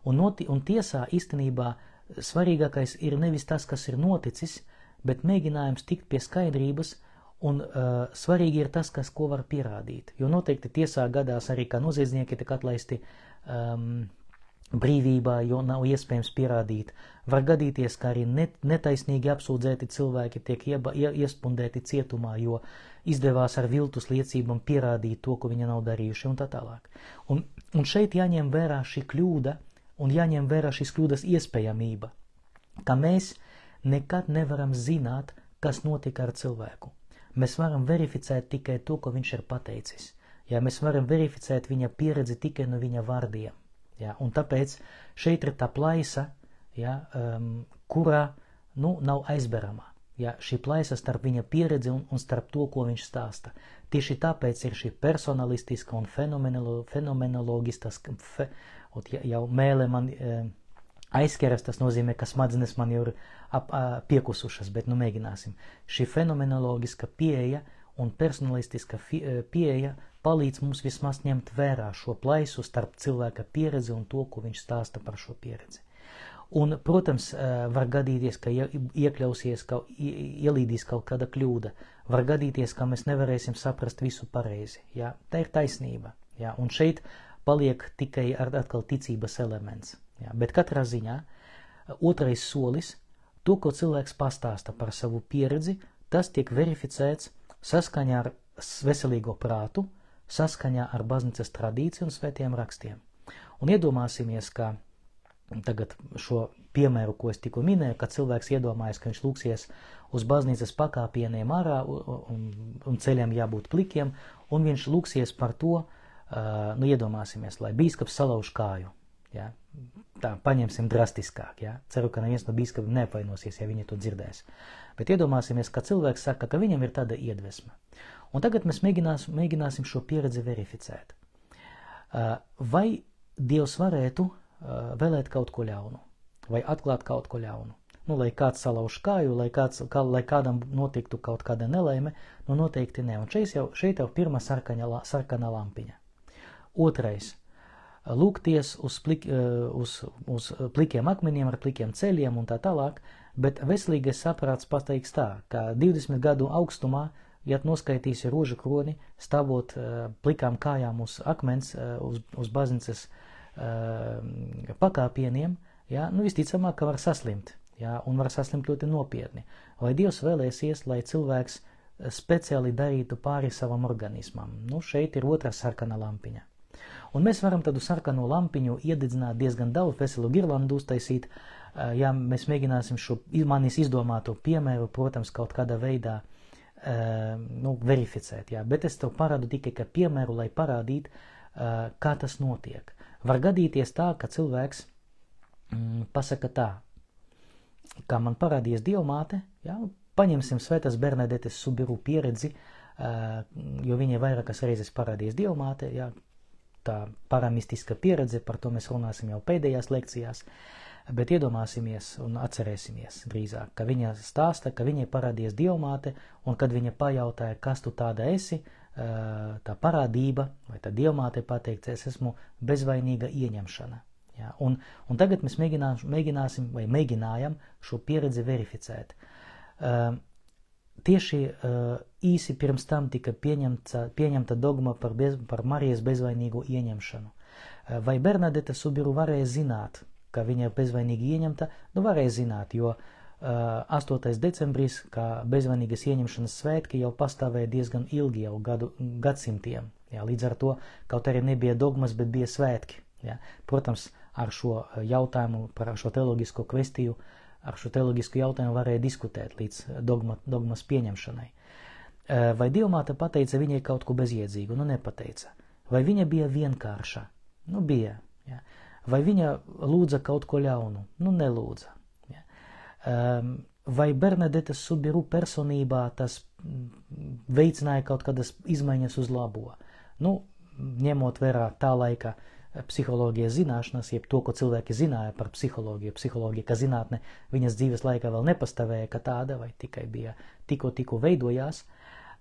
Un, noti, un tiesā īstenībā svarīgākais ir nevis tas, kas ir noticis, bet mēģinājums tikt pie skaidrības, un uh, svarīgi ir tas, kas ko var pierādīt. Jo noteikti tiesā gadās arī, ka noziedznieki tiek atlaisti um, brīvībā, jo nav iespējams pierādīt. Var gadīties, ka arī net, netaisnīgi apsūdzēti cilvēki tiek ieba, ie, iespundēti cietumā, jo izdevās ar viltus liecībām pierādīt to, ko viņi nav darījuši un tā tālāk. Un, un šeit jāņem vērā šī kļūda un jāņem vērā šīs kļūdas iespējamība, ka mēs nekad nevaram zināt, kas notika ar cilvēku. Mēs varam verificēt tikai to, ko viņš ir pateicis. Ja mēs varam verificēt viņa pieredzi tikai no viņa vārdiem. Ja, un tāpēc šeit ir tā plaisa, ja, um, kurā nu, nav aizberama. Ja, šī plaisa starp viņa pieredzi un, un starp to, ko viņš stāsta. Tieši tāpēc ir šī personalistiska un fenomenolo, fenomenologiska, fe, ja, jau mēlē man e, aizkeras, tas nozīmē, ka smadzenes man jau ir ap, a, piekusušas, bet nu mēģināsim. Šī fenomenologiska pieeja un personalistiska fi, e, pieeja palīdz mums vismaz ņemt vērā šo plaisu starp cilvēka pieredzi un to, ko viņš stāsta par šo pieredzi. Un, protams, var gadīties, ka iekļausies, ka ielīdīs kaut kāda kļūda. Var gadīties, ka mēs nevarēsim saprast visu pareizi. Jā? Tā ir taisnība. Jā? Un šeit paliek tikai ar, atkal ticības elements. Jā? Bet katrā ziņā otrais solis, to, ko cilvēks pastāsta par savu pieredzi, tas tiek verificēts saskaņā ar veselīgo prātu, saskaņā ar baznīcas tradīciju un svētiem rakstiem. Un iedomāsimies, ka tagad šo piemēru, ko es tikko minēju, kad cilvēks iedomājas, ka viņš lūksies uz baznīcas pakāpieniem ārā un, un ceļiem jābūt plikiem, un viņš lūksies par to, nu iedomāsimies, lai bīskaps salauž kāju. Ja? Tā paņemsim drastiskāk. Ja? Ceru, ka neviens no bīskapiem neapvainosies, ja viņi to dzirdēs. Bet iedomāsimies, ka cilvēks saka, ka viņam ir tāda iedvesma. Un tagad mēs mēģinās, mēģināsim šo pieredzi verificēt. Uh, vai Dievs varētu uh, vēlēt kaut ko ļaunu, vai atklāt kaut ko ļaunu? Nu, lai kāds salauž kāju, lai, kāds, kā, lai kādam notiktu kaut kāda nelaime, nu noteikti ne. Un šeit jau, šeit jau pirmā sarkaņa, sarkanā lampiņa. Otrais - lūgties uz, plik, uz, uz plikiem akmeņiem, ar plikiem ceļiem un tā tālāk, bet veselīgais saprāts pateiks tā, ka 20 gadu augstumā ja noskaitīsi rožu kroni, stāvot uh, plikām kājām uz akmens, uh, uz, uz baznīcas pakāpieniem, ja, nu, visticamāk, ka var saslimt, ja, un var saslimt ļoti nopietni. Vai Dievs vēlēsies, lai cilvēks speciāli darītu pāri savam organismam? Nu, šeit ir otra sarkana lampiņa. Un mēs varam tādu sarkano lampiņu iededzināt diezgan daudz, veselu girlandu uztaisīt, ja mēs mēģināsim šo manis izdomāto piemēru, protams, kaut kādā veidā nu, verificēt. Jā. Bet es tev parādu tikai kā piemēru, lai parādītu, kā tas notiek. Var gadīties tā, ka cilvēks mm, pasaka tā, kā man parādījies dievmāte, ja, paņemsim Svētas Bernadetes Subiru pieredzi, jo viņai vairākas reizes parādījies dievmāte, ja, tā paramistiska pieredze, par to mēs runāsim jau pēdējās lekcijās, bet iedomāsimies un atcerēsimies drīzāk, ka viņa stāsta, ka viņai parādījies dievmāte, un kad viņa pajautāja, kas tu tāda esi, tā parādība, vai tā dievmāte pateikt, es esmu bezvainīga ieņemšana. Ja, un, un tagad mēs mēģinās, mēģināsim vai mēģinājam šo pieredzi verificēt. Uh, tieši uh, īsi pirms tam tika pieņemta, pieņemta dogma par, bez, par Marijas bezvainīgu ieņemšanu. Uh, vai Bernadete Subiru varēja zināt, ka viņa ir bezvainīgi ieņemta? Nu, varēja zināt, jo uh, 8. decembris, kā bezvainīgas ieņemšanas svētki, jau pastāvēja diezgan ilgi, jau gadu, gadsimtiem. Ja, līdz ar to, kaut arī nebija dogmas, bet bija svētki. Ja. Protams, ar šo eh, jautājumu, par šo teoloģisko kvestiju, ar šo teoloģisku jautājumu varēja diskutēt līdz dogma, dogmas pieņemšanai. Eh, vai Dievmāte pateica viņai kaut ko bezjēdzīgu? Nu, nepateica. Vai viņa bija vienkārša? Nu, bija. Ja. Vai viņa lūdza kaut ko ļaunu? Nu, nelūdza. Ja. Um, vai Bernadetes Subiru personībā tas mm, veicināja kaut kādas izmaiņas uz labo? Nu, ņemot vērā tā laika uh, psiholoģijas zināšanas, jeb to, ko cilvēki zināja par psiholoģiju. Psiholoģija, ka zinātne viņas dzīves laikā vēl nepastāvēja kā tāda, vai tikai bija tikko, tikko veidojās,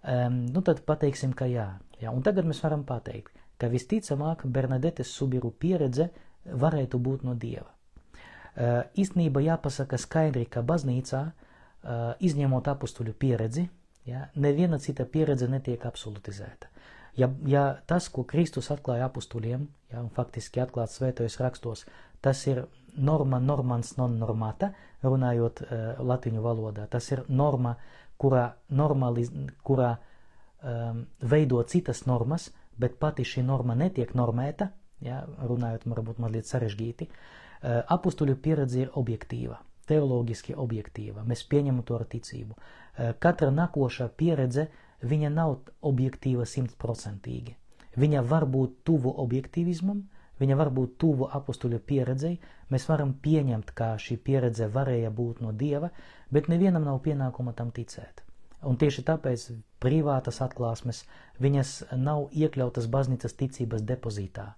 um, nu tad pateiksim, ka jā. jā. Un tagad mēs varam pateikt, ka visticamāk Bernadetes Subiru pieredze varētu būt no Dieva. Uh, īstenībā jāpasaka skaidri, ka baznīcā, uh, izņemot apustuļu pieredzi, ja, neviena cita pieredze netiek absolutizēta. Ja, ja tas, ko Kristus atklāja apustuliem, ja, un faktiski atklāts svētajos rakstos, tas ir norma normans non normata, runājot uh, latīņu valodā. Tas ir norma, kurā, normaliz, kurā um, veido citas normas, bet pati šī norma netiek normēta, ja, runājot varbūt mazliet sarežģīti. Uh, apustuļu pieredze ir objektīva, teoloģiski objektīva. Mēs pieņemam to ar ticību. Uh, katra nākošā pieredze uh, viņa nav objektīva simtprocentīgi. Viņa var būt tuvu objektīvismam, viņa var būt tuvu apustuļu pieredzei, mēs varam pieņemt, kā šī pieredze varēja būt no Dieva, bet nevienam nav pienākuma tam ticēt. Un tieši tāpēc privātas atklāsmes, viņas nav iekļautas baznīcas ticības depozītā.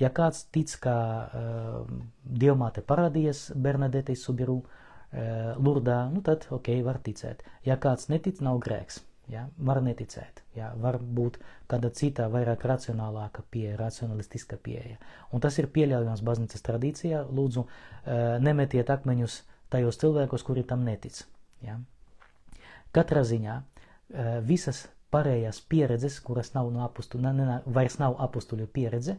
Ja kāds tic, ka uh, Dievmāte parādījies Bernadetei Subiru uh, Lurdā, nu tad ok, var ticēt. Ja kāds netic, nav grēks. Ja, var neticēt, ja, var būt kāda cita, vairāk racionālāka pieeja, racionalistiska pieeja. Un tas ir pieļaujams baznīcas tradīcijā. Lūdzu, nemetiet akmeņus tajos cilvēkos, kuri tam netic. Ja. Katrā ziņā visas pārējās pieredzes, kuras nav no apustu, ne, ne, vairs nav apustuļu pieredze,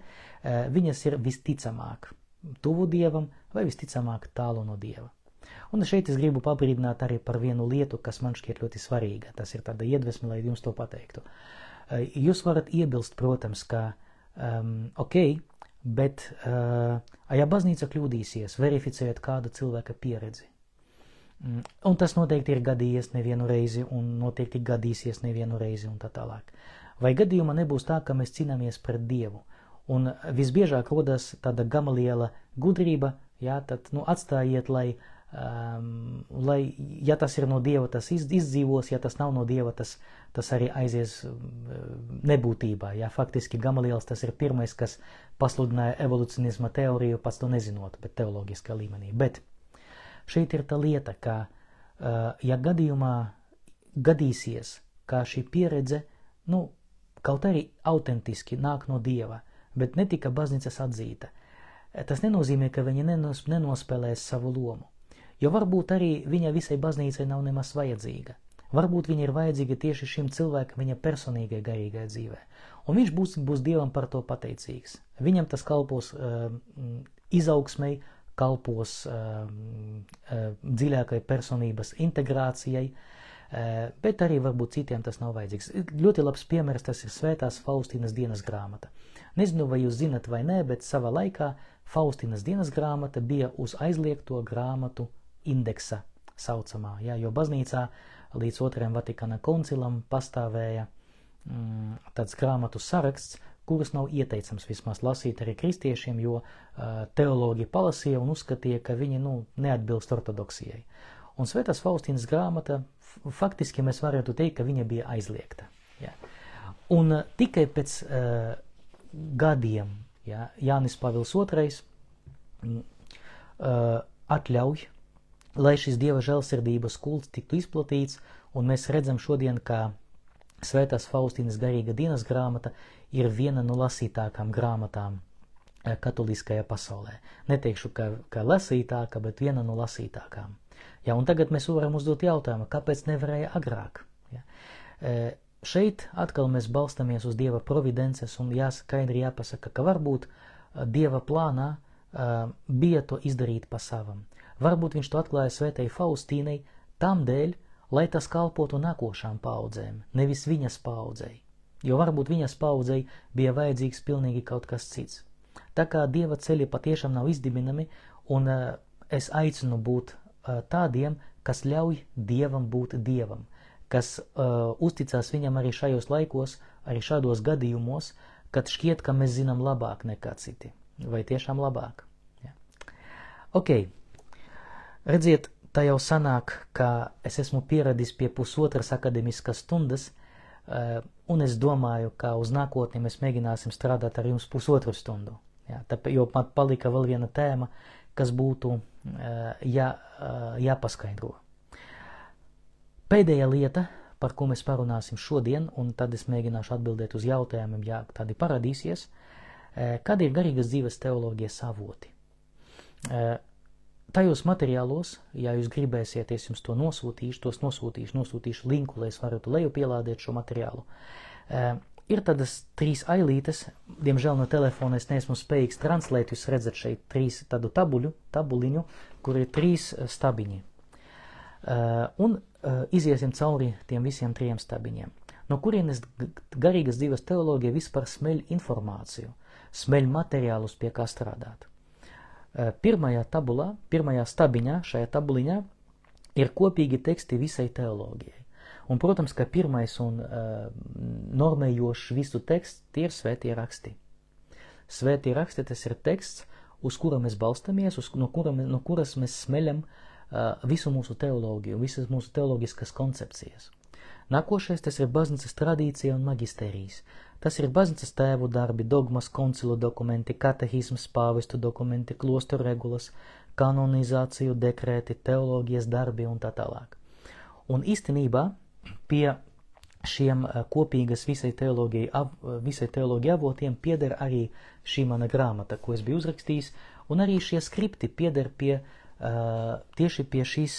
viņas ir visticamāk tuvu Dievam vai visticamāk tālu no Dieva. Un šeit es gribu pabrīdināt arī par vienu lietu, kas man šķiet ļoti svarīga. Tas ir tāda iedvesma, lai jums to pateiktu. Eh, jūs varat iebilst, protams, ka um, ok, bet uh, ja baznīca kļūdīsies, verificējot kāda cilvēka pieredzi, mm, un tas noteikti ir gadījies nevienu reizi, un noteikti gadīsies nevienu reizi, un tā tālāk. Vai gadījumā nebūs tā, ka mēs cīnāmies pret Dievu? Un visbiežāk rodas tāda gamaliela gudrība, jā, tad nu, atstājiet, lai uh, Um, lai, ja tas ir no dieva, tas iz, izdzīvos, ja tas nav no dieva, tas, tas arī aizies nebūtībā. Ja, faktiski Gamaliels tas ir pirmais, kas pasludināja evolucionisma teoriju, pats to nezinot, bet teoloģiskā līmenī. Bet šeit ir tā lieta, ka, uh, ja gadījumā gadīsies, kā šī pieredze, nu, kaut arī autentiski nāk no dieva, bet netika baznīcas atzīta, tas nenozīmē, ka viņi nenos, nenospēlēs savu lomu. Jo varbūt arī viņa visai baznīcai nav nemaz vajadzīga. Varbūt viņa ir vajadzīga tieši šim cilvēkam viņa personīgai garīgai dzīvē. Un viņš būs, būs Dievam par to pateicīgs. Viņam tas kalpos uh, izaugsmei, kalpos dziļākai personības integrācijai, bet arī varbūt citiem tas nav vajadzīgs. Ļoti labs piemērs tas ir Svētās Faustinas dienas grāmata. Nezinu, vai jūs zinat vai nē, bet savā laikā Faustinas dienas grāmata bija uz aizliegto grāmatu indeksa saucamā, jā, jo baznīcā līdz otrajam Vatikāna koncilam pastāvēja mm, tāds grāmatu saraksts, kuras nav ieteicams vismaz lasīt arī kristiešiem, jo uh, teologi palasīja un uzskatīja, ka viņi nu, neatbilst ortodoksijai. Un Svētās Faustīnas grāmata, faktiski mēs varētu teikt, ka viņa bija aizliegta. Ja. Un uh, tikai pēc uh, gadiem ja, Jānis Pavils II uh, atļauj, lai šis dieva žēlsirdības kults tiktu izplatīts, un mēs redzam šodien, ka Svētās Faustīnas garīga dienas grāmata ir viena no lasītākām grāmatām eh, katoliskajā pasaulē. Neteikšu, ka, ka lasītāka, bet viena no lasītākām. Ja, un tagad mēs varam uzdot jautājumu, kāpēc nevarēja agrāk? Ja. E, šeit atkal mēs balstamies uz Dieva providences un jāskaidri jāpasaka, ka varbūt eh, Dieva plānā uh, bija to izdarīt pa savam. Varbūt viņš to atklāja svētai Faustīnai tam dēļ, lai tas kalpotu nākošām paudzēm, nevis viņas paudzei, jo varbūt viņas paudzei bija vajadzīgs pilnīgi kaut kas cits. Tā kā dieva ceļi patiešām nav izdibinami, un uh, es aicinu būt uh, tādiem, kas ļauj dievam būt dievam, kas uh, uzticās viņam arī šajos laikos, arī šādos gadījumos, kad šķiet, ka mēs zinām labāk nekā citi. Vai tiešām labāk? Ja. Ok, redziet, tā jau sanāk, ka es esmu pieradis pie pusotras akademiskas stundas, uh, un es domāju, ka uz nākotni mēs mēģināsim strādāt ar jums pusotru stundu. Jā, tā, jo man palika vēl viena tēma, kas būtu uh, jā, uh, jāpaskaidro. Pēdējā lieta, par ko mēs parunāsim šodien, un tad es mēģināšu atbildēt uz jautājumiem, ja tādi paradīsies, kādi ir garīgas dzīves teoloģijas avoti. Tajos materiālos, ja jūs gribēsiet, es jums to nosūtīšu, tos nosūtīšu, nosūtīšu linku, lai es varētu leju pielādēt šo materiālu. Uh, ir tādas trīs ailītes, diemžēl no telefona es neesmu spējīgs translēt, jūs redzat šeit trīs tādu tabuļu, tabuliņu, kur ir trīs stabiņi. Uh, un uh, iziesim cauri tiem visiem trim stabiņiem. No kurienes garīgas dzīves teoloģija vispār smeļ informāciju, smeļ materiālus, pie kā strādāt. Pirmajā tabulā, pirmajā stabiņā, šajā tabuliņā ir kopīgi teksti visai teoloģijai. Un, protams, ka pirmais un uh, normējošs visu teksts tie ir svētie raksti. Svētie raksti tas ir teksts, uz kura mēs balstamies, uz, no, kura, no kuras mēs smeļam uh, visu mūsu teoloģiju, visas mūsu teoloģiskas koncepcijas. Nākošais tas ir baznīcas tradīcija un maģistērijas. Tas ir baznīcas tēvu darbi, dogmas, koncilu dokumenti, katehisms, pāvestu dokumenti, klosteru regulas, kanonizāciju, dekrēti, teoloģijas darbi un tā tālāk. Un īstenībā pie šiem eh, kopīgas visai teoloģijai, av, visai teoloģijai avotiem pieder arī šī mana grāmata, ko es biju uzrakstījis, un arī šie skripti pieder pie, uh, tieši pie šīs,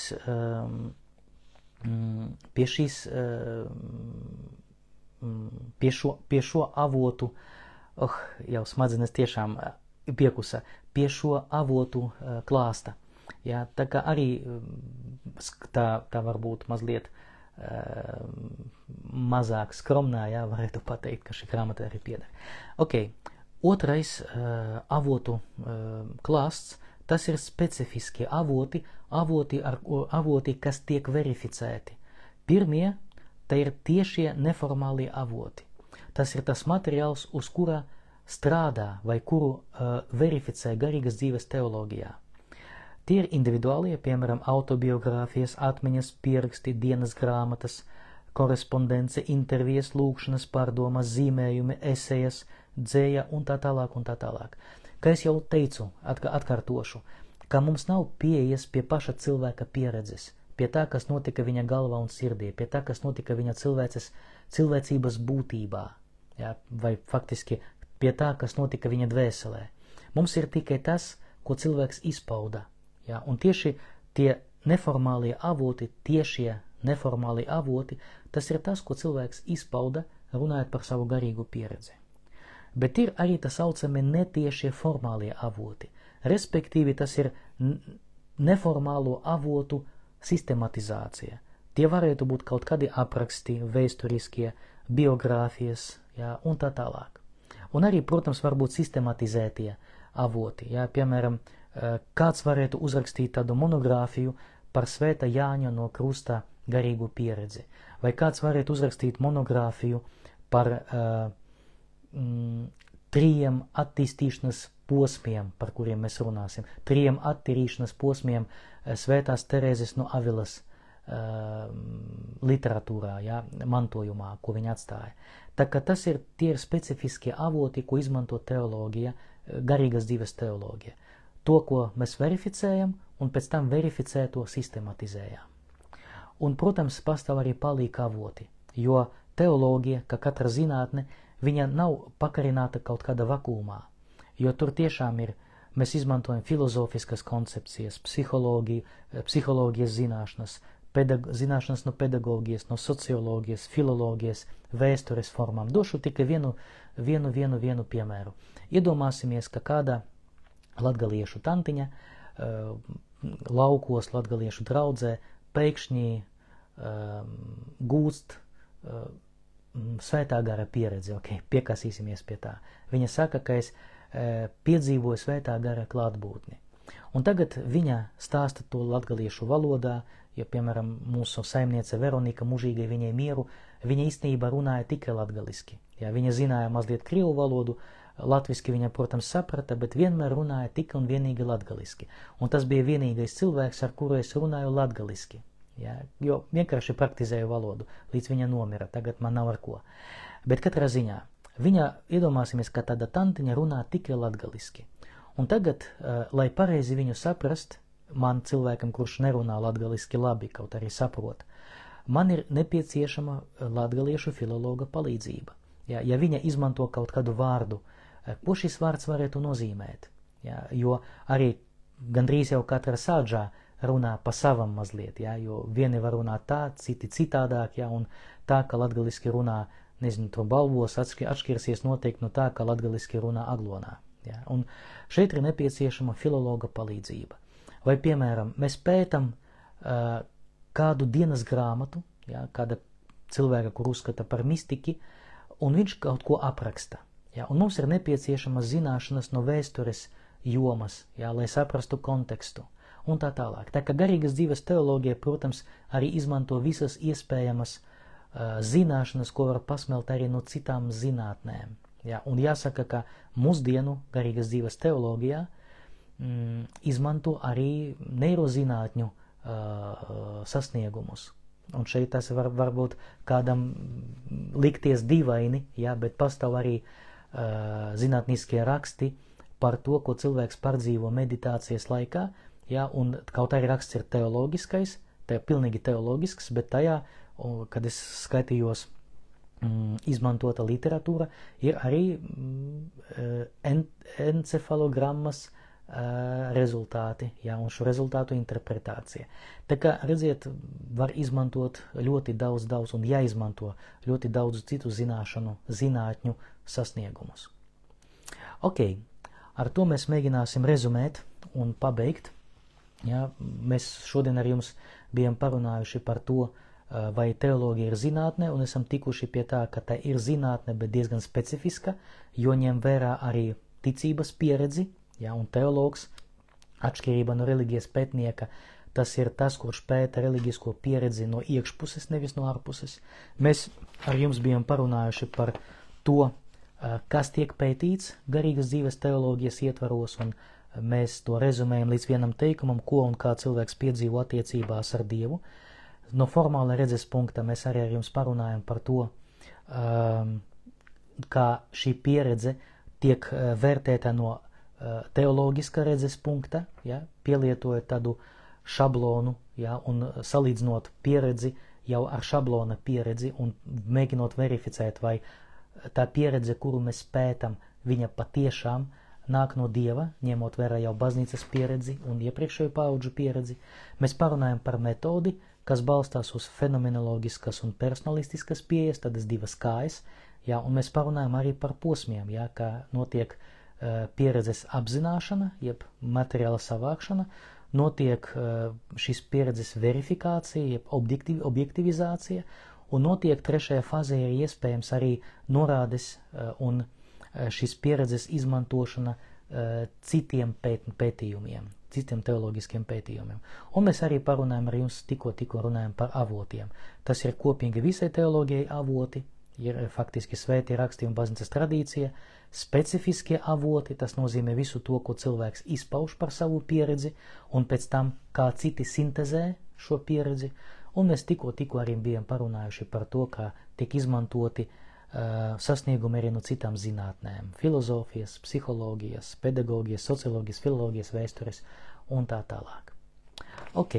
pie šīs pie šo, pie šo avotu, oh, jau smadzenes tiešām piekusa, pie šo avotu klāsta. Jā, tā kā arī tā, tā varbūt mazliet uh, mazāk skromnā, jā, varētu pateikt, ka šī grāmata arī pieder. Ok, otrais avotu klāsts, tas ir specifiskie avoti, avoti, ar, avoti, kas tiek verificēti. Pirmie Te ir tiešie neformālie avoti. Tas ir tas materiāls, uz kura strādā vai kuru uh, verificē garīgas dzīves teoloģijā. Tie ir individuālie, piemēram, autobiogrāfijas, atmiņas, pieraksti, dienas grāmatas, korespondence, intervijas, lūkšanas, pārdomas, zīmējumi, esejas, dzēja un tā tālāk un tā tālāk. Kā es jau teicu, atkārtošu, ka mums nav pieejas pie paša cilvēka pieredzes – pie tā, kas notika viņa galvā un sirdī, pie tā, kas notika viņa cilvēces, cilvēcības būtībā, ja, vai faktiski pie tā, kas notika viņa dvēselē. Mums ir tikai tas, ko cilvēks izpauda. Ja, un tieši tie neformālie avoti, tiešie neformālie avoti, tas ir tas, ko cilvēks izpauda, runājot par savu garīgu pieredzi. Bet ir arī tā saucamie netiešie formālie avoti. respektīvi tas ir neformālo avotu sistematizācija. Tie varētu būt kaut kādi apraksti, vēsturiskie, biogrāfijas, jā, un tā tālāk. Un arī, protams, varbūt sistematizētie avoti, jā, piemēram, kāds varētu uzrakstīt tādu monogrāfiju par svēta Jāņa no krusta garīgu pieredzi, vai kāds varētu uzrakstīt monogrāfiju par uh, mm, trījiem attīstīšanas posmiem, par kuriem mēs runāsim, trījiem attīrīšanas posmiem uh, svētās Terēzes no Avilas uh, literatūrā, ja, mantojumā, ko viņa atstāja. Tā kā tas ir tie ir specifiskie avoti, ko izmanto teoloģija, garīgas dzīves teoloģija. To, ko mēs verificējam, un pēc tam verificē to sistematizējām. Un, protams, pastāv arī palīga avoti, jo teoloģija, kā katra zinātne, viņa nav pakarināta kaut kādā vakumā, jo tur tiešām ir, mēs izmantojam filozofiskas koncepcijas, psiholoģiju, psiholoģijas zināšanas, pedag zināšanas no pedagoģijas, no socioloģijas, filoloģijas, vēstures formām. Došu tikai vienu, vienu, vienu, vienu piemēru. Iedomāsimies, ka kāda latgaliešu tantiņa uh, laukos latgaliešu draudzē pēkšņi um, gūst svētā gara pieredzi. Ok, piekasīsimies pie tā. Viņa saka, ka es uh, piedzīvoju svētā gara klātbūtni. Un tagad viņa stāsta to latgaliešu valodā, jo, piemēram, mūsu saimniece Veronika mužīgai viņai mieru, viņa īstenībā runāja tikai latgaliski. Jā, viņa zināja mazliet krievu valodu, Latviski viņa, protams, saprata, bet vienmēr runāja tikai un vienīgi latgaliski. Un tas bija vienīgais cilvēks, ar kuru es runāju latgaliski. Ja, jo vienkārši praktizēju valodu, līdz viņa nomira. Tagad man nav ar ko. Bet katrā ziņā viņa iedomāsimies, ka tāda tantiņa runā tikai latgaliski. Un tagad, uh, lai pareizi viņu saprast, man cilvēkam, kurš nerunā latgaliski labi, kaut arī saprot, man ir nepieciešama latgaliešu filologa palīdzība. Ja, ja viņa izmanto kaut kādu vārdu, uh, ko šis vārds varētu nozīmēt. Ja, jo arī gandrīz jau katra sāģā runā pa savam mazliet, ja, jo vieni var runāt tā, citi citādāk, ja, un tā, ka latgaliski runā, nezinu, to balvos atšķirsies noteikti no tā, ka latgaliski runā aglonā. Ja, un šeit ir nepieciešama filologa palīdzība. Vai, piemēram, mēs pētam uh, kādu dienas grāmatu, ja, kāda cilvēka, kur uzskata par mistiki, un viņš kaut ko apraksta. Ja, un mums ir nepieciešamas zināšanas no vēstures jomas, ja, lai saprastu kontekstu un tā tālāk. Tā kā garīgas dzīves teoloģija, protams, arī izmanto visas iespējamas uh, zināšanas, ko var pasmelt arī no citām zinātnēm. Ja, un jāsaka, ka mūsdienu garīgas dzīves teoloģijā mm, izmanto arī neirozinātņu uh, sasniegumus. Un šeit tas var varbūt kādam likties dīvaini, ja, bet pastāv arī uh, uh, zinātniskie raksti par to, ko cilvēks pārdzīvo meditācijas laikā, ja, un kaut arī raksts ir teoloģiskais, te pilnīgi teoloģisks, bet tajā, kad es skaitījos mm, izmantota literatūra, ir arī mm, en, encefalogrammas uh, rezultāti, ja, un šo rezultātu interpretācija. Tā kā, redziet, var izmantot ļoti daudz, daudz, un jāizmanto ļoti daudz citu zināšanu, zinātņu sasniegumus. Ok, ar to mēs mēģināsim rezumēt un pabeigt. Ja, mēs šodien ar jums bijām parunājuši par to, vai teoloģija ir zinātne, un esam tikuši pie tā, ka tā ir zinātne, bet diezgan specifiska, jo ņem vērā arī ticības pieredzi, ja, un teologs, atšķirība no reliģijas pētnieka, tas ir tas, kurš pēta reliģisko pieredzi no iekšpuses, nevis no ārpuses. Mēs ar jums bijām parunājuši par to, kas tiek pētīts garīgas dzīves teoloģijas ietvaros, un mēs to rezumējam līdz vienam teikumam, ko un kā cilvēks piedzīvo attiecībās ar Dievu. No formāla redzes punkta mēs arī ar jums parunājam par to, um, kā šī pieredze tiek vērtēta no uh, teoloģiska redzes punkta, ja, pielietojot tādu šablonu ja, un salīdzinot pieredzi jau ar šablona pieredzi un mēģinot verificēt, vai uh, tā pieredze, kuru mēs pētam, viņa patiešām nāk no Dieva, ņemot vērā jau baznīcas pieredzi un iepriekšējo paudžu pieredzi. Mēs parunājam par metodi, kas balstās uz fenomenoloģiskas un personalistiskas pieejas, tādas divas kājas, jā, un mēs parunājam arī par posmiem, jā, kā notiek pieredzes apzināšana, jeb materiāla savākšana, notiek šīs pieredzes verifikācija, jeb objektiv, objektivizācija, un notiek trešajā fazē ir iespējams arī norādes un šīs pieredzes izmantošana citiem pēt, pētījumiem, citiem teoloģiskiem pētījumiem. Un mēs arī parunājam ar jums tikko, tikko runājam par avotiem. Tas ir kopīgi visai teoloģijai avoti, ir faktiski svētie raksti un baznīcas tradīcija, specifiskie avoti, tas nozīmē visu to, ko cilvēks izpauž par savu pieredzi, un pēc tam kā citi sintezē šo pieredzi, un mēs tikko, tikko arī bijām parunājuši par to, kā tiek izmantoti uh, sasniegumi arī no citām zinātnēm - filozofijas, psiholoģijas, pedagoģijas, socioloģijas, filoloģijas, vēstures un tā tālāk. Ok,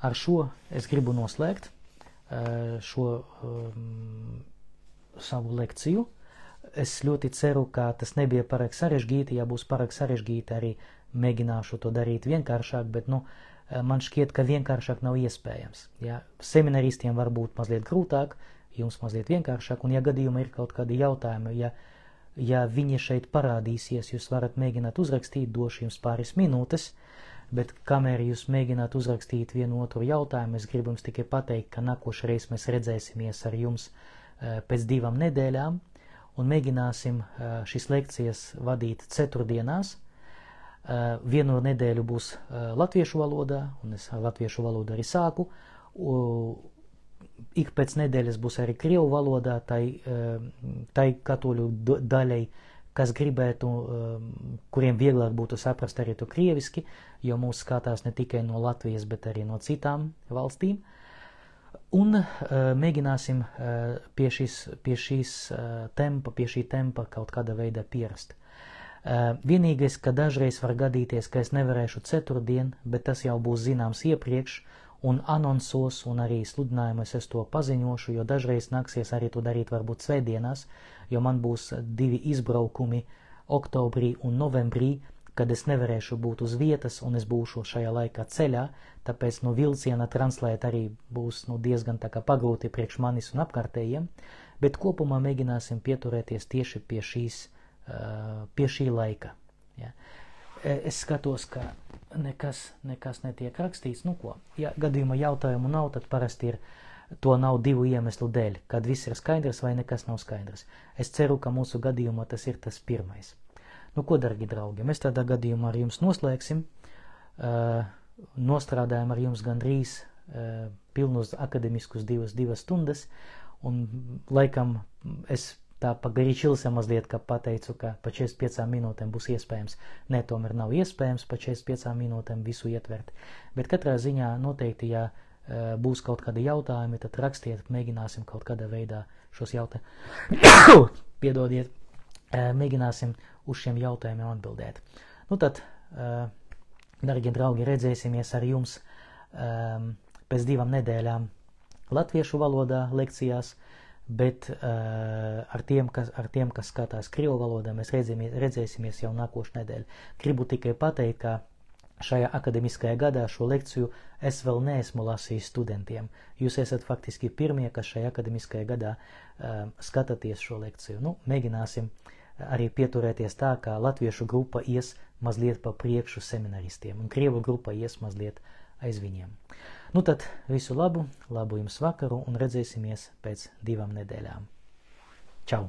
ar šo es gribu noslēgt uh, šo um, savu lekciju. Es ļoti ceru, ka tas nebija pārāk sarežģīti. Ja būs pārāk sarežģīti, arī mēģināšu to darīt vienkāršāk, bet nu, man šķiet, ka vienkāršāk nav iespējams. Ja? Seminaristiem var būt mazliet grūtāk, jums mazliet vienkāršāk, un ja gadījumā ir kaut kādi jautājumi, ja, ja viņi šeit parādīsies, jūs varat mēģināt uzrakstīt, došu jums pāris minūtes, bet kamēr jūs mēģināt uzrakstīt vienu otru jautājumu, es gribu jums tikai pateikt, ka nākošais mēs redzēsimies ar jums pēc divām nedēļām un mēģināsim šīs lekcijas vadīt ceturtdienās. Vienu nedēļu būs latviešu valodā, un es latviešu valodu arī sāku. Ik pēc nedēļas būs arī krievu valodā, tai, tai katoļu daļai, kas gribētu, kuriem vieglāk būtu saprast arī to krieviski, jo mūs skatās ne tikai no Latvijas, bet arī no citām valstīm. Un uh, mēģināsim pie šīs, pie šīs tempa, pie šī tempa kaut kāda veida pierast. Vienīgais, ka dažreiz var gadīties, ka es nevarēšu ceturtdien, bet tas jau būs zināms iepriekš, un anonsos un arī sludinājumos es to paziņošu, jo dažreiz nāksies arī to darīt varbūt svētdienās, jo man būs divi izbraukumi oktobrī un novembrī, kad es nevarēšu būt uz vietas un es būšu šajā laikā ceļā, tāpēc no vilciena translēt arī būs nu, diezgan tā kā pagrūti priekš manis un apkārtējiem, bet kopumā mēģināsim pieturēties tieši pie, šīs, pie šī laika. Ja. Es skatos, ka nekas, nekas netiek rakstīts, nu ko, ja gadījumā jautājumu nav, tad parasti ir to nav divu iemeslu dēļ, kad viss ir skaidrs vai nekas nav skaidrs. Es ceru, ka mūsu gadījumā tas ir tas pirmais. Nu, ko, darbie draugi, mēs tādā gadījumā ar jums noslēgsim. Uh, nostrādājam ar jums gandrīz uh, pilnus akademiskus divas, divas stundas, un laikam es tā pagarīčilse mazliet, ka pateicu, ka pa 45 minūtēm būs iespējams. Nē, tomēr nav iespējams pa 45 minūtēm visu ietvert. Bet katrā ziņā noteikti, ja uh, būs kaut kādi jautājumi, tad rakstiet, mēģināsim kaut kādā veidā šos jautājumus. Piedodiet, uh, mēģināsim uz šiem jautājumiem atbildēt. Nu tad, uh, darbie draugi, redzēsimies ar jums um, pēc divām nedēļām latviešu valodā lekcijās, bet uh, ar, tiem, kas, ar tiem, kas skatās krievu valodā, mēs redzēsimies, redzēsimies jau nākošu nedēļu. Gribu tikai pateikt, ka šajā akademiskajā gadā šo lekciju es vēl neesmu lasījis studentiem. Jūs esat faktiski pirmie, kas šajā akademiskajā gadā uh, skatāties šo lekciju. Nu, mēģināsim uh, arī pieturēties tā, ka latviešu grupa ies mazliet pa priekšu seminaristiem, un krievu grupa ies mazliet aiz viņiem. Nu tad visu labu, labu jums vakaru, un redzēsimies pēc divām nedēļām. Čau!